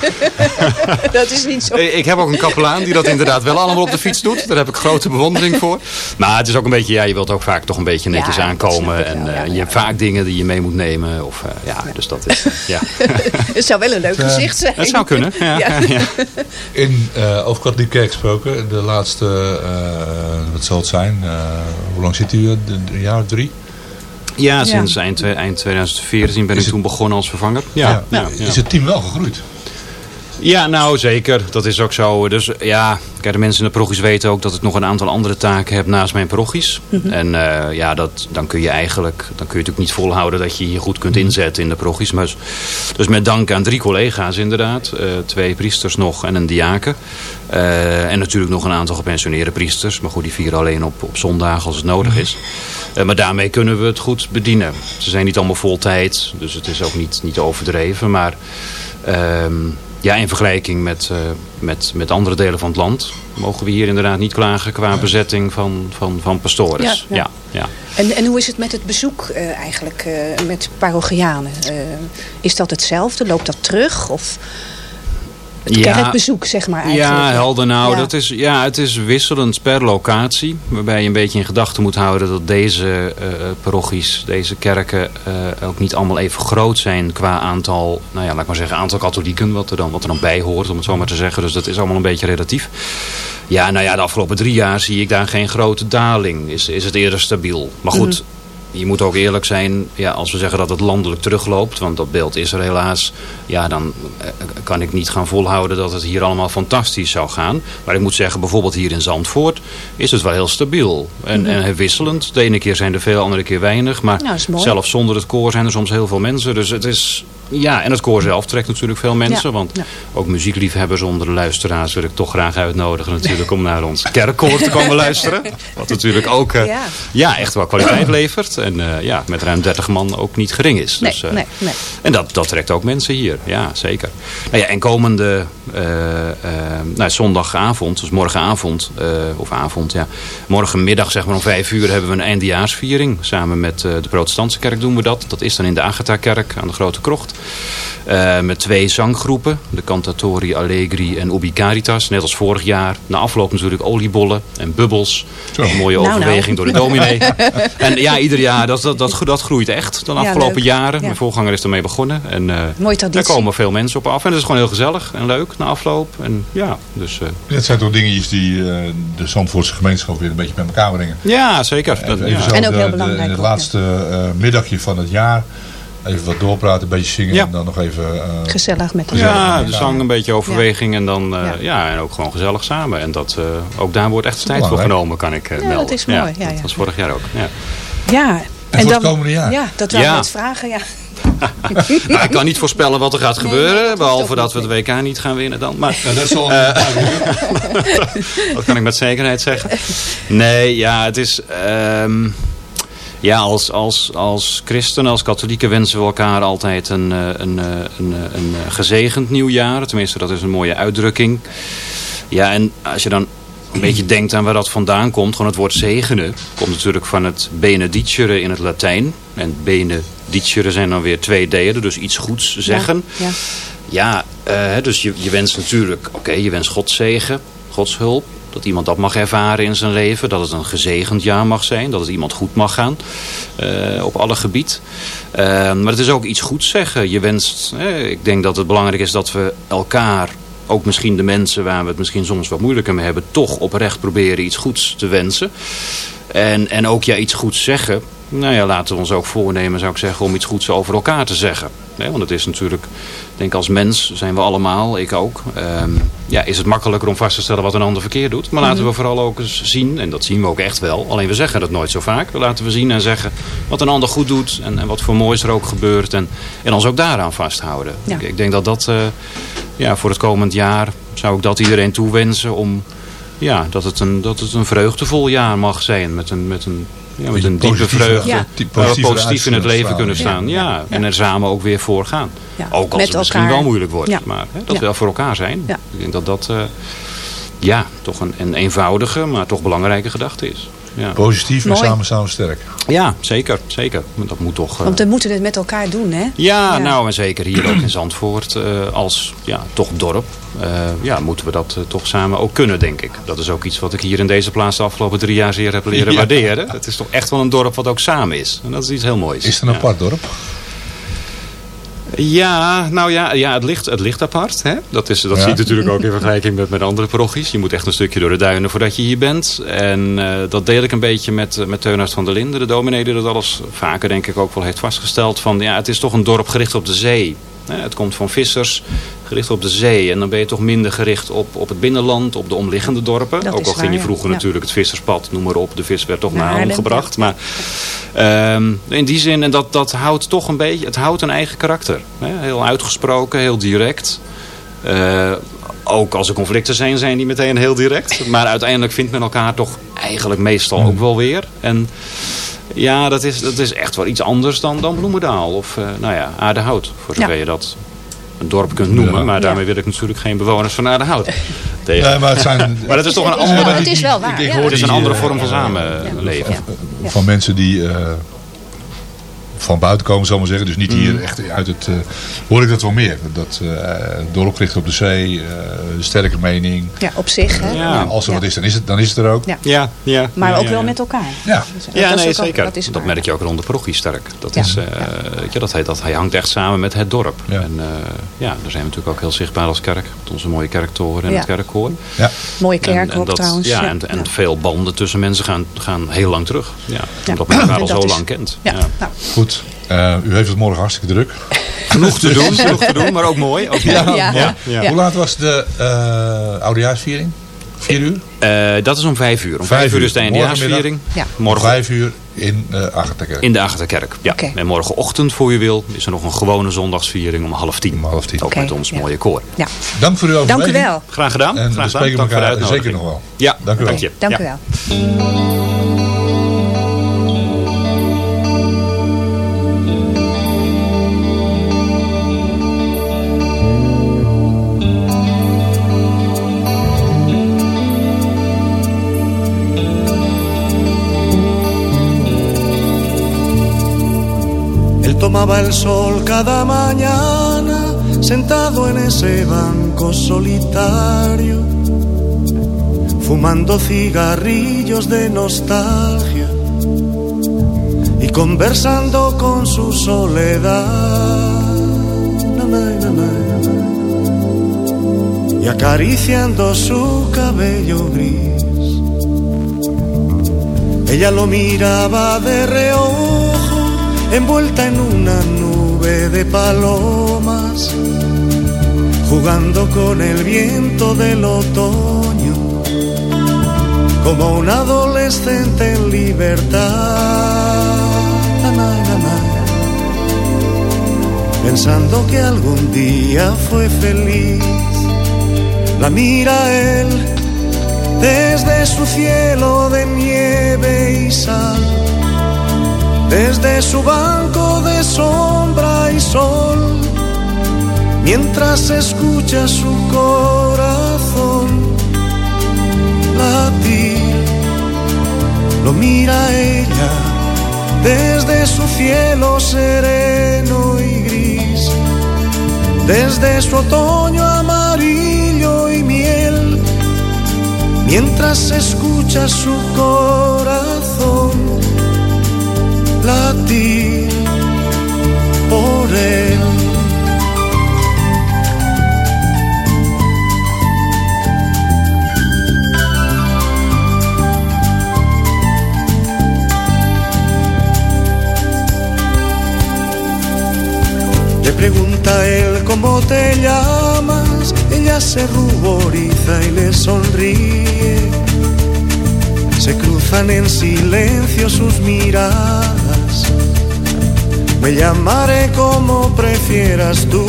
dat is niet zo. Eh, Ik heb ook een kapelaan die dat inderdaad wel allemaal op de fiets doet. Daar heb ik grote bewondering voor. Maar het is ook een beetje, ja, je wilt ook vaak toch een beetje netjes Ja, aankomen. En ja, eh, je ja, hebt vaak dingen die je mee moet nemen. Of, eh, ja, dus dat is, ja. Het zou wel een leuk gezicht zijn. Het zou kunnen, ja. Ja. ja. In, eh over katholieke kerk gesproken, de laatste, eh, wat zal het zijn? eh, hoe lang zit u? de- Een jaar of drie? Ja, sinds eind, eind 2014 ben Is ik het- toen begonnen als vervanger. Ja, ja, ja. Is het team wel gegroeid? Ja, nou zeker. Dat is ook zo. Dus ja, kijk, de mensen in de parochies weten ook dat ik nog een aantal andere taken heb naast mijn parochies. En eh, ja, dat, dan kun je eigenlijk, dan kun je natuurlijk niet volhouden dat je je goed kunt inzetten in de parochies. Maar, dus met dank aan drie collega's inderdaad. eh, twee priesters nog en een diaken. Eh, en natuurlijk nog een aantal gepensioneerde priesters. Maar goed, die vieren alleen op, op zondagen als het nodig is. Eh, maar daarmee kunnen we het goed bedienen. Ze zijn niet allemaal vol tijd, dus het is ook niet, niet overdreven. Maar ehm, ja, in vergelijking met, eh, met, met andere delen van het land... mogen we hier inderdaad niet klagen qua bezetting van, van, van pastores. Ja, ja. ja. En, en hoe is het met het bezoek eh, eigenlijk eh, met parochianen? Is dat hetzelfde? Loopt dat terug? Of het Ja. kerkbezoek, zeg maar eigenlijk? Ja, helder. Nou, Ja. Dat is, ja, het is wisselend per locatie. Waarbij je een beetje in gedachten moet houden dat deze eh parochies, deze kerken eh, ook niet allemaal even groot zijn qua aantal, nou ja, laat ik maar zeggen, aantal katholieken. Wat er dan, wat er dan bij hoort, om het zo maar te zeggen. Dus dat is allemaal een beetje relatief. Ja, nou ja, de afgelopen drie jaar zie ik daar geen grote daling. Is, is het eerder stabiel. Maar goed, je moet ook eerlijk zijn, ja, als we zeggen dat het landelijk terugloopt, want dat beeld is er helaas, ja, dan eh, kan ik niet gaan volhouden dat het hier allemaal fantastisch zou gaan. Maar ik moet zeggen, bijvoorbeeld hier in Zandvoort is het wel heel stabiel en, Mhm. en wisselend. De ene keer zijn er veel, de andere keer weinig, maar Nou, zelfs zonder het koor zijn er soms heel veel mensen. Dus het is Ja, en het koor zelf trekt natuurlijk veel mensen. Ja, Want ja. ook muziekliefhebbers onder de luisteraars wil ik toch graag uitnodigen natuurlijk om naar ons kerkkoor te komen luisteren. Wat natuurlijk ook eh, Ja. ja. echt wel kwaliteit levert. En eh, ja, met ruim 30 man ook niet gering is. Nee, dus, eh, nee, nee. En dat, dat trekt ook mensen hier, ja zeker. Nou ja, en komende nou, zondagavond, dus morgenavond, of avond ja, morgenmiddag zeg maar om vijf uur hebben we een eindejaarsviering. Samen met de protestantse kerk doen we dat. Dat is dan in de Agatha-kerk aan de Grote Krocht. Eh, met twee zanggroepen, de Cantatori Allegri en Ubi Caritas. Net als vorig jaar. Na afloop natuurlijk oliebollen en bubbels. Een mooie Nou, overweging nou. door de dominee. en ja, ieder jaar, dat, dat, dat, dat groeit echt. De Ja, afgelopen leuk. jaren. Ja. Mijn voorganger is ermee begonnen. En, eh, Mooie daar traditie. komen veel mensen op af. En het is gewoon heel gezellig en leuk na afloop. En ja, dus... eh, Dat zijn toch dingetjes die eh, de Zandvoortse gemeenschap weer een beetje bij elkaar brengen. ja, zeker. Dat, Even ja. zo En ook de- heel de- belangrijk In het ook, laatste eh, middagje van het jaar. Even wat doorpraten, een beetje zingen Ja. en dan nog even... eh, Gezellig met Gezellig Ja, de elkaar. zang, een beetje overweging en dan eh, Ja. ja. en ook gewoon gezellig samen. En dat, eh, ook daar wordt echt tijd voor genomen, kan ik eh, Ja, melden. dat is mooi. Ja, ja. Dat was vorig jaar ook. Ja. Ja. En voor het komende jaar? Ja, dat wil ik net vragen. Ja. Nou, ik kan niet voorspellen wat er gaat Nee, gebeuren, dat behalve dat we de WK niet gaan winnen dan. Maar Ja, dat zal dat kan ik met zekerheid zeggen. Nee, ja, het is... ehm, ja, als, als, als christen, als katholieken wensen we elkaar altijd een, eh, een, eh, een, eh, een gezegend nieuwjaar. Tenminste, dat is een mooie uitdrukking. Ja, en als je dan een beetje denkt aan waar dat vandaan komt. Gewoon het woord zegenen. Komt natuurlijk van het benedicere in het Latijn. En benedicere zijn dan weer twee delen. Dus iets goeds zeggen. Ja. Ja, dus je, je wenst natuurlijk, oké, je wenst Gods zegen, Gods hulp. Dat iemand dat mag ervaren in zijn leven. Dat het een gezegend jaar mag zijn. Dat het iemand goed mag gaan. eh, op alle gebied. Eh, maar het is ook iets goeds zeggen. Je wenst, ik denk dat het belangrijk is dat we elkaar ook misschien de mensen waar we het misschien soms wat moeilijker mee hebben... toch oprecht proberen iets goeds te wensen. En, en ook ja, iets goeds zeggen. Nou ja, laten we ons ook voornemen, zou ik zeggen, om iets goeds over elkaar te zeggen. Nee, want het is natuurlijk, ik denk als mens zijn we allemaal, ik ook. ehm, ja, is het makkelijker om vast te stellen wat een ander verkeerd doet. Maar laten we vooral ook eens zien, en dat zien we ook echt wel. Alleen we zeggen dat nooit zo vaak. Laten we zien en zeggen wat een ander goed doet. En, en wat voor moois er ook gebeurt. En, en ons ook daaraan vasthouden. Ja. Ik, ik denk dat dat, eh, ja, voor het komend jaar zou ik dat iedereen toewensen om... Ja, dat het een, dat het een vreugdevol jaar mag zijn. Met een, met een, ja, met een diepe vreugde. Ja. Waar we positieve positief in het leven kunnen staan. Ja. En er samen ook weer voor gaan. Ja. Ook als Met het misschien elkaar. wel moeilijk wordt. Ja. Maar hè, dat Ja. we wel voor elkaar zijn. Ja. Ik denk dat dat eh, ja, toch een, een eenvoudige, maar toch belangrijke gedachte is. Ja, Positief en Mooi. samen samen sterk. ja zeker, zeker. Dat moet toch... eh, Want we moeten het met elkaar doen, hè? ja, Ja. nou en zeker hier ook in Zandvoort eh, als ja, toch dorp. eh, ja, moeten we dat toch samen ook kunnen, denk ik. Dat is ook iets wat ik hier in deze plaats de afgelopen drie jaar zeer heb leren Ja. waarderen. Het is toch echt wel een dorp wat ook samen is. En dat is iets heel moois. Is het een Ja. apart dorp? Ja, nou ja, ja het, ligt, het ligt apart. Hè? Dat, is, dat Ja. zie je natuurlijk ook in vergelijking met, met andere parochies. Je moet echt een stukje door de duinen voordat je hier bent. En eh, dat deel ik een beetje met, eh, met Teunhard van der Linden. De dominee die dat alles vaker denk ik ook wel heeft vastgesteld. Van, ja, het is toch een dorp gericht op de zee. Het komt van vissers, gericht op de zee. En dan ben je toch minder gericht op, op het binnenland, op de omliggende dorpen. Dat ook al ging je vroeger Ja. natuurlijk het visserspad, noem maar op. De vis werd toch Naar naar Haarlem, Haarlem gebracht. Maar Ehm, in die zin, en dat, dat houdt toch een beetje, het houdt een eigen karakter. Hè? Heel uitgesproken, heel direct. Eh, ook als er conflicten zijn, zijn die meteen heel direct. Maar uiteindelijk vindt men elkaar toch eigenlijk meestal ook wel weer. En ja, dat is, dat is echt wel iets anders dan, dan Bloemendaal. Of eh, nou ja, Aardehout, voor zover Ja. je dat een dorp kunt noemen. Ja. Maar daarmee wil ik natuurlijk geen bewoners van Aardehout tegen. Nee, maar het zijn... Maar dat is toch een andere, het is wel waar, Ik- ik hoor het is een andere eh, vorm van eh, samenleven. Ja. Van mensen die eh, van buiten komen, zal ik maar zeggen. Dus niet Mm. hier echt uit het... eh, hoor ik dat wel meer. Dat eh dorp gericht op de zee, eh, sterke mening. Ja, op zich, hè? Ja. Als er Ja. wat is, dan is het, dan is het er ook. Ja. Ja, ja. Maar ja, ook ja, wel ja. met elkaar. Ja. Dus dat Ja, is nee, ook zeker. dat, is dat merk je ook rond de parochie sterk. Dat, Ja. is, eh, weet je, dat, hij, dat hij hangt echt samen met het dorp. Ja. En eh, ja, daar zijn we natuurlijk ook heel zichtbaar als kerk. Met onze mooie kerktoren en Ja. het kerkkoor. Ja. Mooie kerk ook dat, trouwens. Ja, en, en Ja. veel banden tussen mensen gaan, gaan heel lang terug. Ja, Ja. Omdat men elkaar al dat zo lang kent. Ja. Ja. Nou, Goed. Eh, u heeft het morgen hartstikke druk. Genoeg te doen, genoeg te doen, maar ook mooi. Ook mooi. Ja. Ja, ja. Ja. Hoe laat was de eh oudejaarsviering? vier uur? Eh, dat is om vijf uur. Om vijf, uur is de eindejaarsviering. Ja. Morgen Vijf uur in uh, Achterkerk. in de Achterkerk. Ja. Oké. En morgenochtend, voor je wil, is er nog een gewone zondagsviering om half tien. Om half tien. Ook Oké, met ons ja. mooie koor. Ja. Dank voor uw Dank overweging. u wel. Graag gedaan. En Graag we gedaan. spreken Dank voor de elkaar zeker nog wel. Ja, Dank u wel. je. Dank u wel. Tomaba el sol cada mañana, sentado en ese banco solitario, fumando cigarrillos de nostalgia y conversando con su soledad. Y acariciando su cabello gris. Ella lo miraba de reojo, envuelta en una nube de palomas, jugando con el viento del otoño, como un adolescente en libertad. Pensando que algún día fue feliz, la mira él desde su cielo de nieve y sal, desde su banco de sombra y sol, mientras escucha su corazón latir, lo mira ella desde su cielo sereno y gris, desde su otoño amarillo y miel mientras escucha su corazón latir por él. Le pregunta él cómo te llamas, ella se ruboriza y le sonríe. Se cruzan en silencio sus miradas. Me llamaré como prefieras tú.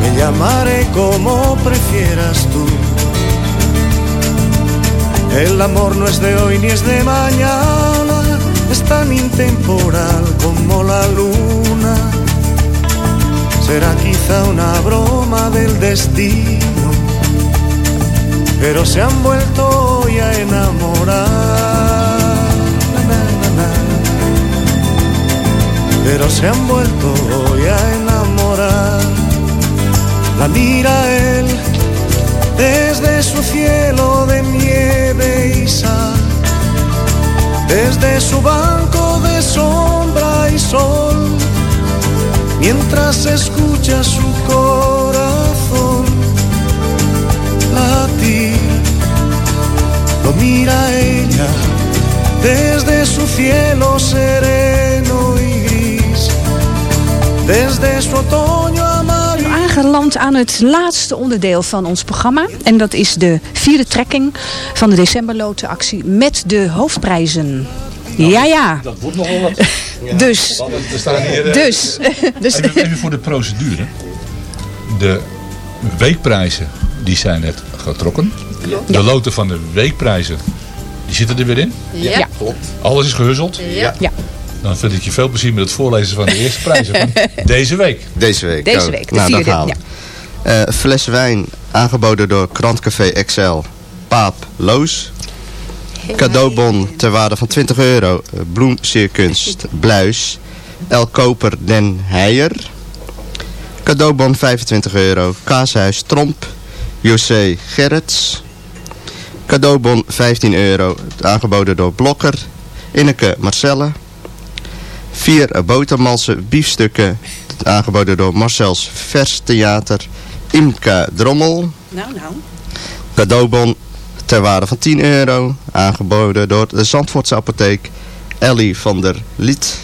Me llamaré como prefieras tú. El amor no es de hoy ni es de mañana, es tan intemporal como la luna. Será quizá una broma del destino, pero se han vuelto hoy a enamorar. Na. Pero se han vuelto hoy a enamorar. La mira él desde su cielo de nieve y sal, desde su banco de sombra y sol, mientras escucha su corazón mira ella desde su cielo sereno y gris, desde su otoño amarillo. Aangeland aan het laatste onderdeel van ons programma. En dat is de vierde trekking van de decemberlotenactie met de hoofdprijzen. Ja, ja. Dat wordt nogal wat. Dus. Want er staan hier, eh, Dus. dus Even, even voor de procedure. De weekprijzen die zijn net getrokken. De loten van de weekprijzen die zitten er weer in. Ja. Ja. Alles is gehuzzeld. Ja. Ja. Dan vind ik je veel plezier met het voorlezen van de eerste prijzen van deze week. Deze week. Deze oh. week, de nou, dan vierde, gaan we. Eh, fles wijn, aangeboden door Krantcafé XL, Paap Loos. Cadeaubon ter waarde van 20 euro, eh, Bloemsierkunst, Bluis, El Koper Den Heijer. Cadeaubon 25 euro, Kaashuis Tromp, José Gerrits. Cadeaubon 15 euro, aangeboden door Blokker, Inneke Marcelle. Vier botermalse biefstukken, aangeboden door Marcels Vers Theater, Imka Drommel. Nou, nou. Cadeaubon ter waarde van 10 euro, aangeboden door de Zandvoortse apotheek Ellie van der Liet.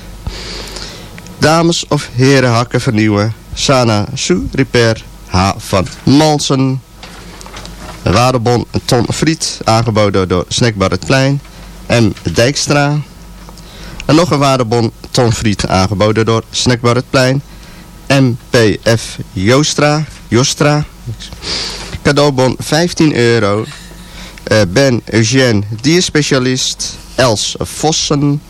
Dames of heren hakken vernieuwen, Sana Sue Repair, H. van Malsen. Waardebon ton friet, aangeboden door Snackbar het Plein. M. Dijkstra. En nog een waardebon ton friet, aangeboden door Snackbar het Plein. MPF Joostra. Jostra. Cadeaubon 15 euro. Eh, ben Eugène, dierspecialist. Els Vossen.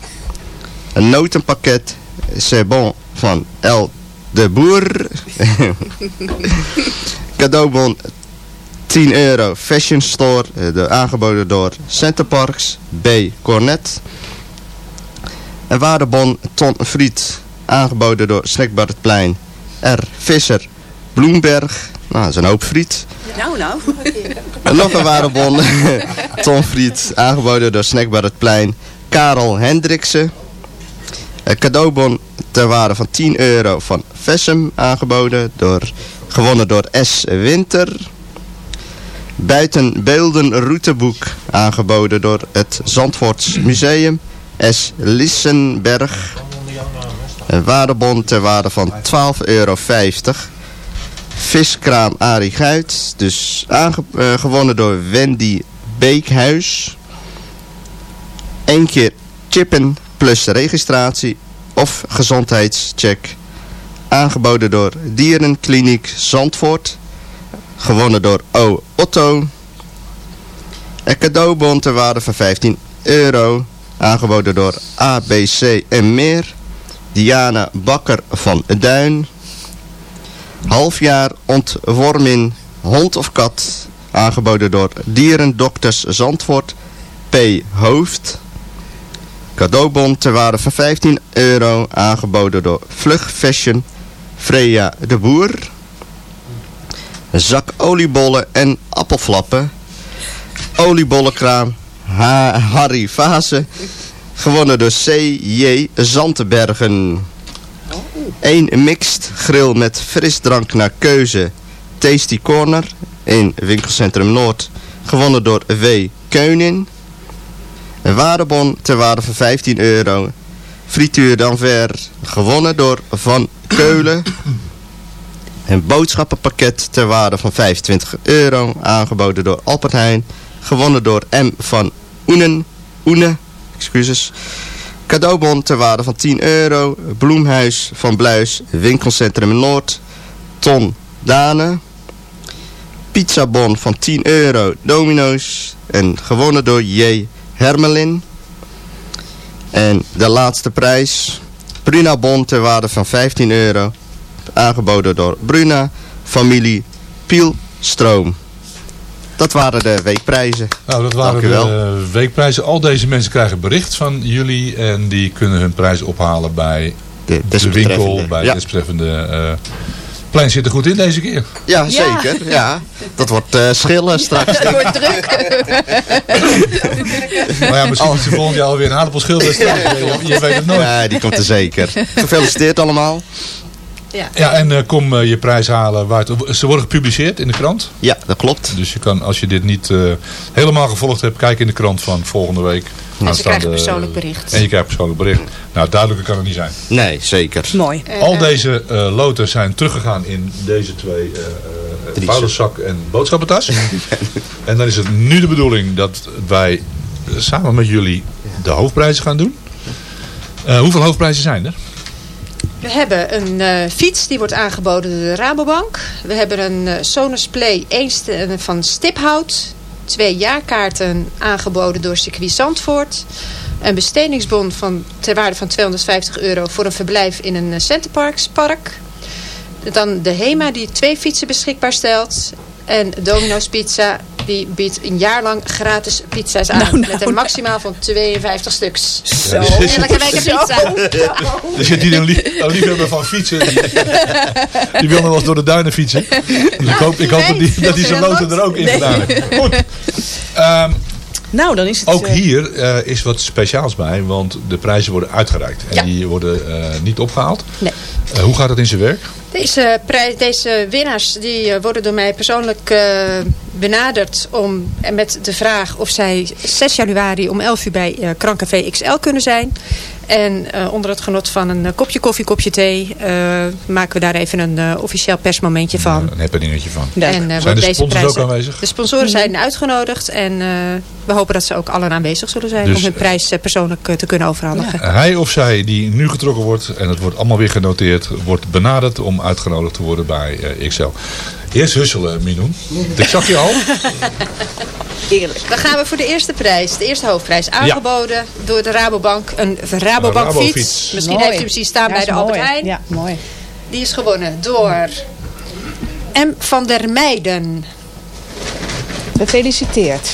Een notenpakket. C'est bon van L. De Boer. Cadeaubon 10 euro. Fashion Store. eh, de, aangeboden door Centerparks. B. Cornet. Een waardebon ton friet. Aangeboden door Snackbar het Plein. R. Visser. Bloemberg. Nou, dat is een hoop friet. Nou, nou. En nog een waardebon. ton friet. Aangeboden door Snackbar het Plein. Karel Hendriksen. Een cadeaubon ter waarde van 10 euro van Vessem. Aangeboden door, gewonnen door S. Winter. Buiten beelden routeboek. Aangeboden door het Zandvoorts Museum. S. Lissenberg. Een waardebon ter waarde van 12,50 euro. Viskraam Arie Guit. Dus aange- eh, door Wendy Beekhuis. Eén keer chippen plus registratie of gezondheidscheck. Aangeboden door Dierenkliniek Zandvoort. Gewonnen door O. Otto. Een cadeaubon ter waarde van 15 euro. Aangeboden door ABC en meer. Diana Bakker van Duin. Halfjaar ontworming hond of kat. Aangeboden door Dierendokters Zandvoort. P. Hoofd. Cadeaubon ter waarde van 15 euro. Aangeboden door Vlug Fashion. Freya de Boer. Een zak oliebollen en appelflappen. Oliebollenkraam Ha- Harry Vase. Gewonnen door C.J. Zantenbergen. Eén mixed grill met frisdrank naar keuze. Tasty Corner in winkelcentrum Noord. Gewonnen door W. Keunin. Een waardebon ter waarde van 15 euro. Frituur d'Anvers. Gewonnen door Van Keulen. Een boodschappenpakket ter waarde van 25 euro. Aangeboden door Albert Heijn. Gewonnen door M. van Oenen. Oene. Excuses. Cadeaubon ter waarde van 10 euro. Bloemhuis van Bluis. Winkelcentrum Noord. Ton Dane. Pizzabon van 10 euro. Domino's. En gewonnen door J. Hermelin. En de laatste prijs. Bruna Bon ter waarde van 15 euro. Aangeboden door Bruna. Familie Pielstroom. Dat waren de weekprijzen. Nou, dat waren Dank u wel. de weekprijzen. Al deze mensen krijgen bericht van jullie en die kunnen hun prijs ophalen bij de, winkel, bij ja. de desbetreffende eh, plein zit er goed in deze keer. Ja, zeker. Ja. Dat wordt eh, schillen straks. Het wordt druk. Maar ja, misschien is er volgend jaar alweer een aardappelschilwedstrijd. je, je weet het nooit. Ja, die komt er zeker. Gefeliciteerd allemaal. Ja. Ja, en eh, kom eh, je prijs halen. Waar het, ze worden gepubliceerd in de krant. Ja, dat klopt. Dus je kan, als je dit niet eh, helemaal gevolgd hebt, kijk in de krant van volgende week. ze Aanstaande- krijgen persoonlijk bericht. En je krijgt persoonlijk bericht. Nou, duidelijker kan het niet zijn. Nee, zeker. Mooi. Al deze eh, loten zijn teruggegaan in deze twee uh, vuilniszak en boodschappentas. en dan is het nu de bedoeling dat wij samen met jullie de hoofdprijzen gaan doen. Eh, hoeveel hoofdprijzen zijn er? We hebben een eh, fiets, die wordt aangeboden door de Rabobank. We hebben een eh, Sonos Play 1 st- eh, van Stiphout. Twee jaarkaarten aangeboden door Circuit Zandvoort. Een bestedingsbon van, ter waarde van 250 euro voor een verblijf in een eh, Centerparks park. Dan de HEMA die twee fietsen beschikbaar stelt. En Domino's Pizza die biedt een jaar lang gratis pizza's aan. Nou, nou, met een maximaal van 52 stuks. Zo. Elke week een pizza. Er zit hier een, lief, een liefhebber van fietsen. Die, die wil nog wel eens door de duinen fietsen. Dus ik hoop, ik hoop dat hij dat die zijn loten er ook in Nee. gedaan heeft. Goed. Ehm, Nou, dan is het... Ook eh, hier eh, is wat speciaals bij, want de prijzen worden uitgereikt. En Ja. die worden eh, niet opgehaald. Nee. Eh, hoe gaat dat in zijn werk? Deze, prijs, deze winnaars die eh, worden door mij persoonlijk eh, benaderd om, en met de vraag of zij 6 januari om 11 uur bij eh Krancafé XL kunnen zijn. En eh, onder het genot van een eh, kopje koffie, kopje thee eh, maken we daar even een eh, officieel persmomentje van. Een happeningetje van. En, eh, Zijn de deze sponsors prijs- ook aanwezig? De sponsoren zijn uitgenodigd en eh, we hopen dat ze ook allen aanwezig zullen zijn Dus, om hun prijs eh, persoonlijk eh, te kunnen overhandigen. Hij of zij die nu getrokken wordt, en het wordt allemaal weer genoteerd, wordt benaderd om uitgenodigd te worden bij eh, XL. Eerst husselen, Minoen. Ik zag je al. Eerlijk. Dan gaan we voor de eerste prijs, de eerste hoofdprijs. Aangeboden door de Rabobank. Een Rabobank fiets. Misschien Mooi. heeft u hem zien staan Ja, bij de Albert. Heijn. Ja, mooi. Die is gewonnen door M. van der Meijden. Gefeliciteerd.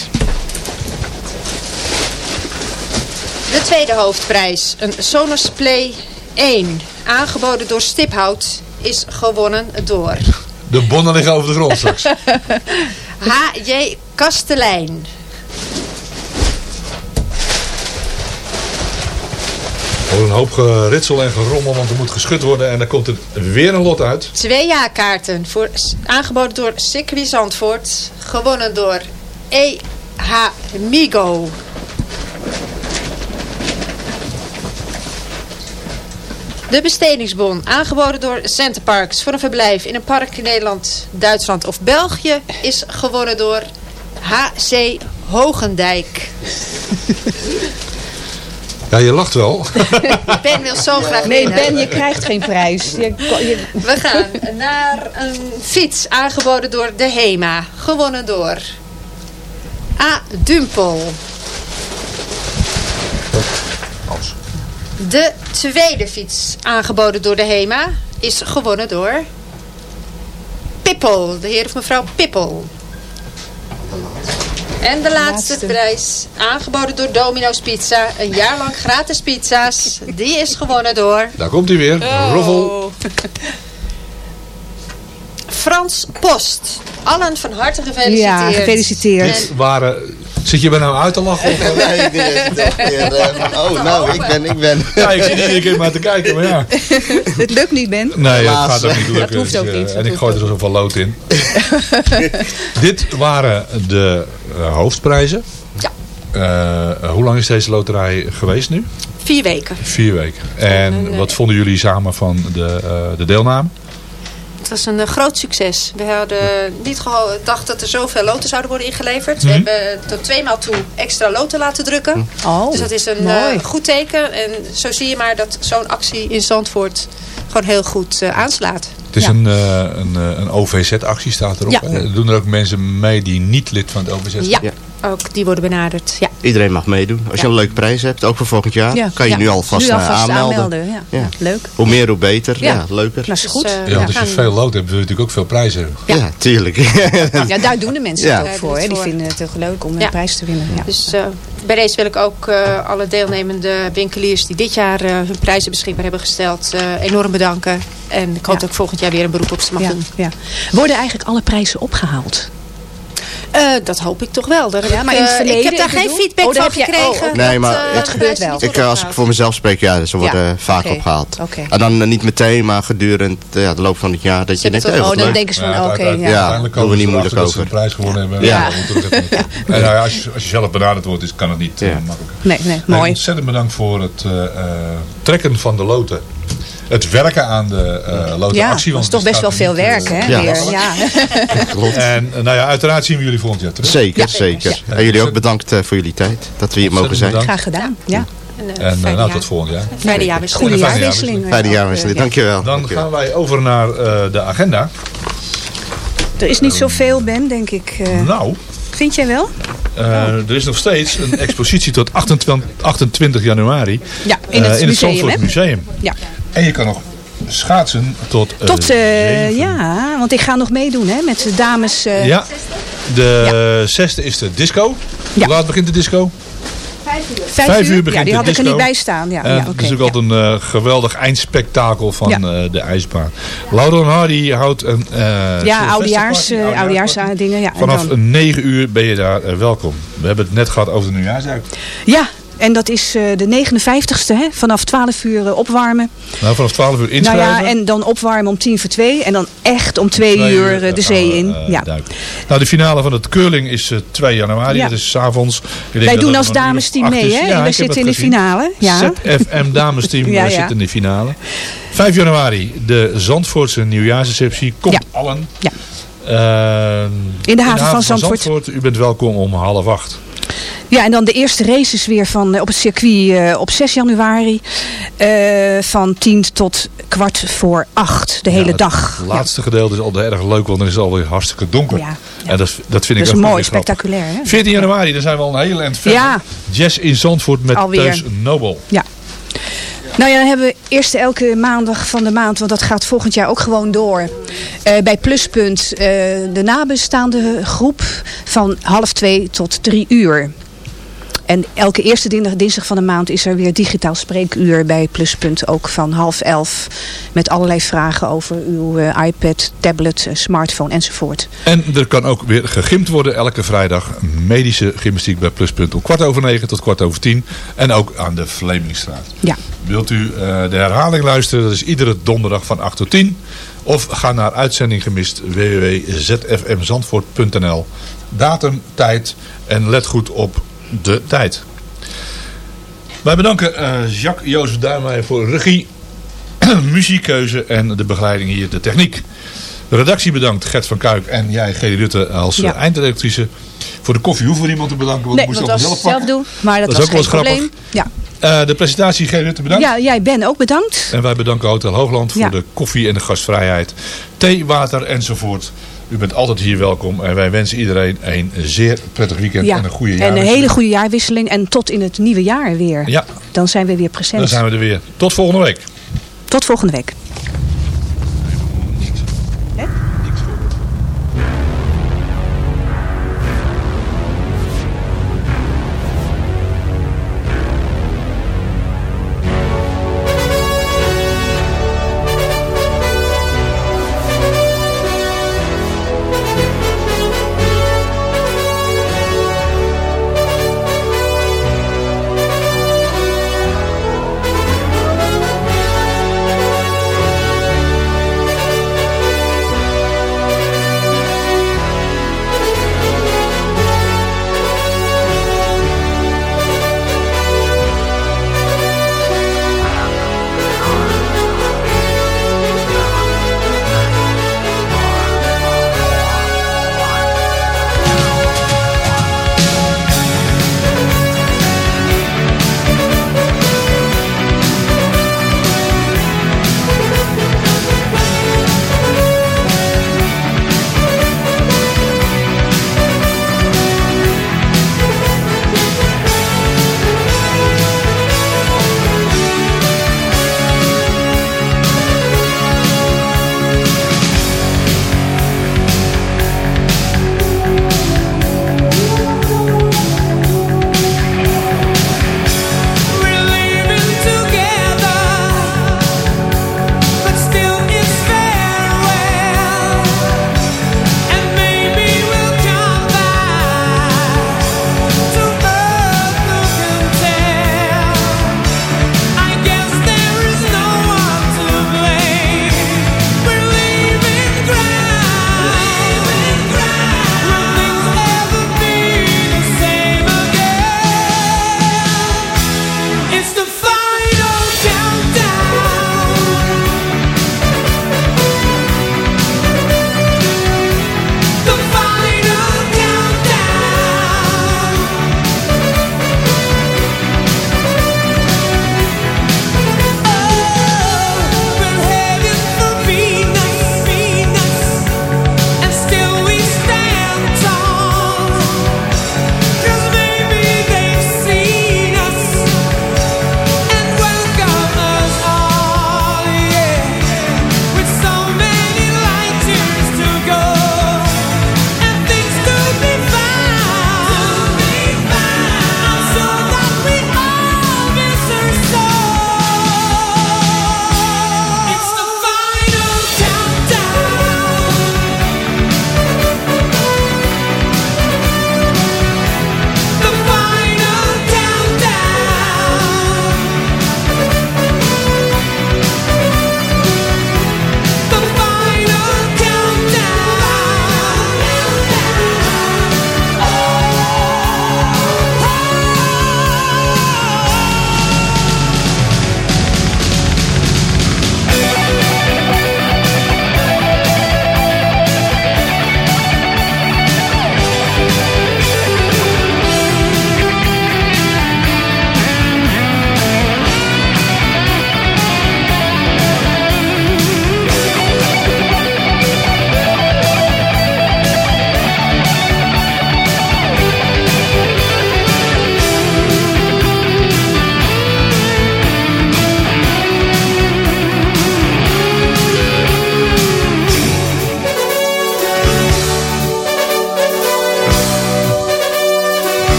De tweede hoofdprijs, een Sonos Play 1. Aangeboden door Stiphout. Is gewonnen door De bonnen liggen over de grond straks. H.J. Kastelein. Voor een hoop geritsel en gerommel, want er moet geschud worden. En dan komt er weer een lot uit. Twee jaarkaarten voor, aangeboden door Circuit Zandvoort. Gewonnen door E.H. Migo. De bestedingsbon, aangeboden door Centerparks voor een verblijf in een park in Nederland, Duitsland of België, is gewonnen door H.C. Hogendijk. Ja, je lacht wel. Ben wil zo graag Nee, winnen. Ben, je krijgt geen prijs. Je, je- We gaan naar een fiets aangeboden door de HEMA. Gewonnen door A. Dumpel. De tweede fiets aangeboden door de HEMA is gewonnen door Pippel. De heer of mevrouw Pippel. En de laatste, laatste. prijs, aangeboden door Domino's Pizza. Een jaar lang gratis pizza's. Die is gewonnen door... Daar komt hij weer. Oh. Roffel. Frans Post. Allen van harte gefeliciteerd. Ja, gefeliciteerd. Dit waren... Zit je bij nou uit te lachen? Of, Nee, ik weer... eh, oh, nou, ik ben... Ik ben ja, ik zit iedere keer maar te kijken, maar ja. het lukt niet, Ben. Nee, het gaat ook niet lukken. Dat hoeft ook Dus, eh, niet, dat En ik gooi er zoveel lood in. Dit waren de eh, hoofdprijzen. Ja. Eh, hoe lang is deze loterij geweest nu? Vier weken. Vier weken. En wat vonden jullie samen van de, eh, de deelname? Het was een eh, groot succes. We hadden niet gedacht dat er zoveel loten zouden worden ingeleverd. Mhm. We hebben tot tweemaal toe extra loten laten drukken. Oh, dus dat is een mooi. eh, goed teken. En zo zie je maar dat zo'n actie in Zandvoort gewoon heel goed eh, aanslaat. Het is Ja. een, eh, een, eh, een OVZ-actie staat erop. Ja. Doen er ook mensen mee die niet lid van het OVZ zijn? Ja, Ja. Ook die worden benaderd. Ja. Iedereen mag meedoen. Als je een leuke prijs hebt, ook voor volgend jaar, Ja. kan je Ja. nu alvast, Nu eh, alvast aanmelden. aanmelden, ja. Leuk. Hoe meer, hoe beter. Ja. Ja, leuker. Dat is Dus, goed. Ja, want als je gaan- veel lood hebt, wil je natuurlijk ook veel prijzen. Ja, tuurlijk. Ja, daar doen de mensen Ja. het ook voor. Die vinden het heel leuk om een prijs te winnen. Ja. Dus eh, bij deze wil ik ook eh, alle deelnemende winkeliers die dit jaar eh, hun prijzen beschikbaar hebben gesteld eh, enorm bedanken. En ik hoop Ja. dat ik volgend jaar weer een beroep op ze mag Ja, doen. ja. Worden eigenlijk alle prijzen opgehaald? Eh, dat hoop ik toch wel. Daar heb Ja, ik, maar in het eh, verleden, ik heb daar ik geen bedoel- feedback Oh, van je- gekregen. oh, Nee, dat, maar eh, het de gebeurt wel. Ik, als ik voor mezelf spreek, ja, ze worden Ja, eh, vaak opgehaald. En dan niet meteen, maar gedurende ja, de loop van het jaar. Dat je denkt, Oh, dan leuk. denken ze van, Ja, oké, uiteindelijk- ja. uiteindelijk doen we komen niet moeilijk dat over. een prijs gewonnen hebben. Ja. En nou ja, als, je, als je zelf benaderd wordt, is, kan het niet makkelijk. Nee, nee, mooi. ontzettend bedankt voor het eh, eh, trekken van de loten. Het werken aan de eh Ja, lotenactie. dat is toch best wel veel eh, werk, hè? Ja. weer. Ja. Klopt. En eh, nou ja, uiteraard zien we jullie volgend jaar terug. Zeker, Ja. zeker. Ja. En jullie ook bedankt eh, voor jullie tijd. Dat we hier mogen zijn. bedankt. Graag gedaan. Ja. En, eh, En nou, jaar- tot volgend jaar. Fijne jaarwisseling. Goede jaarwisseling. Fijne jaarwisseling. ja. Dankjewel. Dan Dankjewel. gaan wij over naar eh, de agenda. Er is niet zoveel, Ben, denk ik. eh. Nou, Vind jij wel? eh, er is nog steeds een expositie tot 28, 28 januari. Ja, in het in het museum, Zandvoort? Museum. Ja. En je kan nog schaatsen tot... eh, Tot, eh, ja, want ik ga nog meedoen, hè, met de dames. eh, Ja, de zesde is de disco. Ja. Hoe laat begint de disco? Vijf, Vijf uur Ja, begint die de had ik er niet bij staan. Ja, ja, het oké. is ook altijd een eh, geweldig eindspektakel van Ja. eh, de ijsbaan. Laura Hardy houdt een eh Ja, oudejaars, eh, oudejaarsdingen. Ja, Vanaf dan- 9 uur ben je daar welkom. We hebben het net gehad over de nieuwjaarsduik. ja, En dat is eh, de 59ste, hè? vanaf 12 uur eh, opwarmen. Nou, vanaf 12 uur inschrijven. Nou ja, en dan opwarmen om tien voor twee. En dan echt om twee, Twee uur, uur, eh, de zee in. ja. duiken. Nou, de finale van het curling is eh, 2 januari. Ja. Dat is 's avonds. Wij dat doen als damesteam mee, hè? Ja, heb zitten in de finale. Ja. ZFM damesteam Ja, eh, ja. zit in de finale. 5 januari, de Zandvoortse nieuwjaarsreceptie. Komt allen. Ja. Eh, In de haven van Zandvoort. U bent welkom om half acht. Ja, en dan de eerste races weer van, eh, op het circuit eh, op 6 januari. eh, van 10 tot kwart voor 8, de hele dag. Het laatste gedeelte is altijd erg leuk, want dan is het alweer hartstikke donker. Ja, En dat, dat vind ik Dat is echt mooi, spectaculair. Hè? 14 januari, dan zijn we al een hele eind verder. Ja. Jazz in Zandvoort met Alweer. Thuis Nobel. Ja. Nou ja, dan hebben we eerst elke maandag van de maand, want dat gaat volgend jaar ook gewoon door. eh, bij Pluspunt eh, de nabestaande groep van half twee tot drie uur. En elke eerste dinsdag, dinsdag van de maand is er weer digitaal spreekuur bij Pluspunt. Ook van half elf. Met allerlei vragen over uw eh, iPad, tablet, eh, smartphone enzovoort. En er kan ook weer gegimd worden elke vrijdag. Medische gymnastiek bij Pluspunt om kwart over negen tot kwart over tien. En ook aan de Vlemingstraat. Ja. Wilt u eh, de herhaling luisteren? Dat is iedere donderdag van 8 tot 10. Of ga naar uitzending gemist www.zfmzandvoort.nl Datum, tijd en let goed op de tijd. Wij bedanken eh, Jacques-Jozef Duijmeijer voor regie, muziekkeuze en de begeleiding hier, de techniek. De redactie bedankt, Gert van Kuik en jij, Geri Rutte, als Ja. eh, eindredactrice. Voor de koffie hoeven we niemand te bedanken, want Nee, want moesten dat was zelf zelf doen. Maar dat, Dat is was ook wel grappig. Ja. Eh, de presentatie, Geri Rutte, bedankt. ja, jij Ben ook bedankt. En wij bedanken Hotel Hoogland voor de koffie en de gastvrijheid. Thee, water enzovoort. U bent altijd hier welkom. En wij wensen iedereen een zeer prettig weekend Ja. en een goede En jaar. een hele goede jaarwisseling. En tot in het nieuwe jaar weer. Ja. Dan zijn we weer present. Dan zijn we er weer. Tot volgende week. Tot volgende week.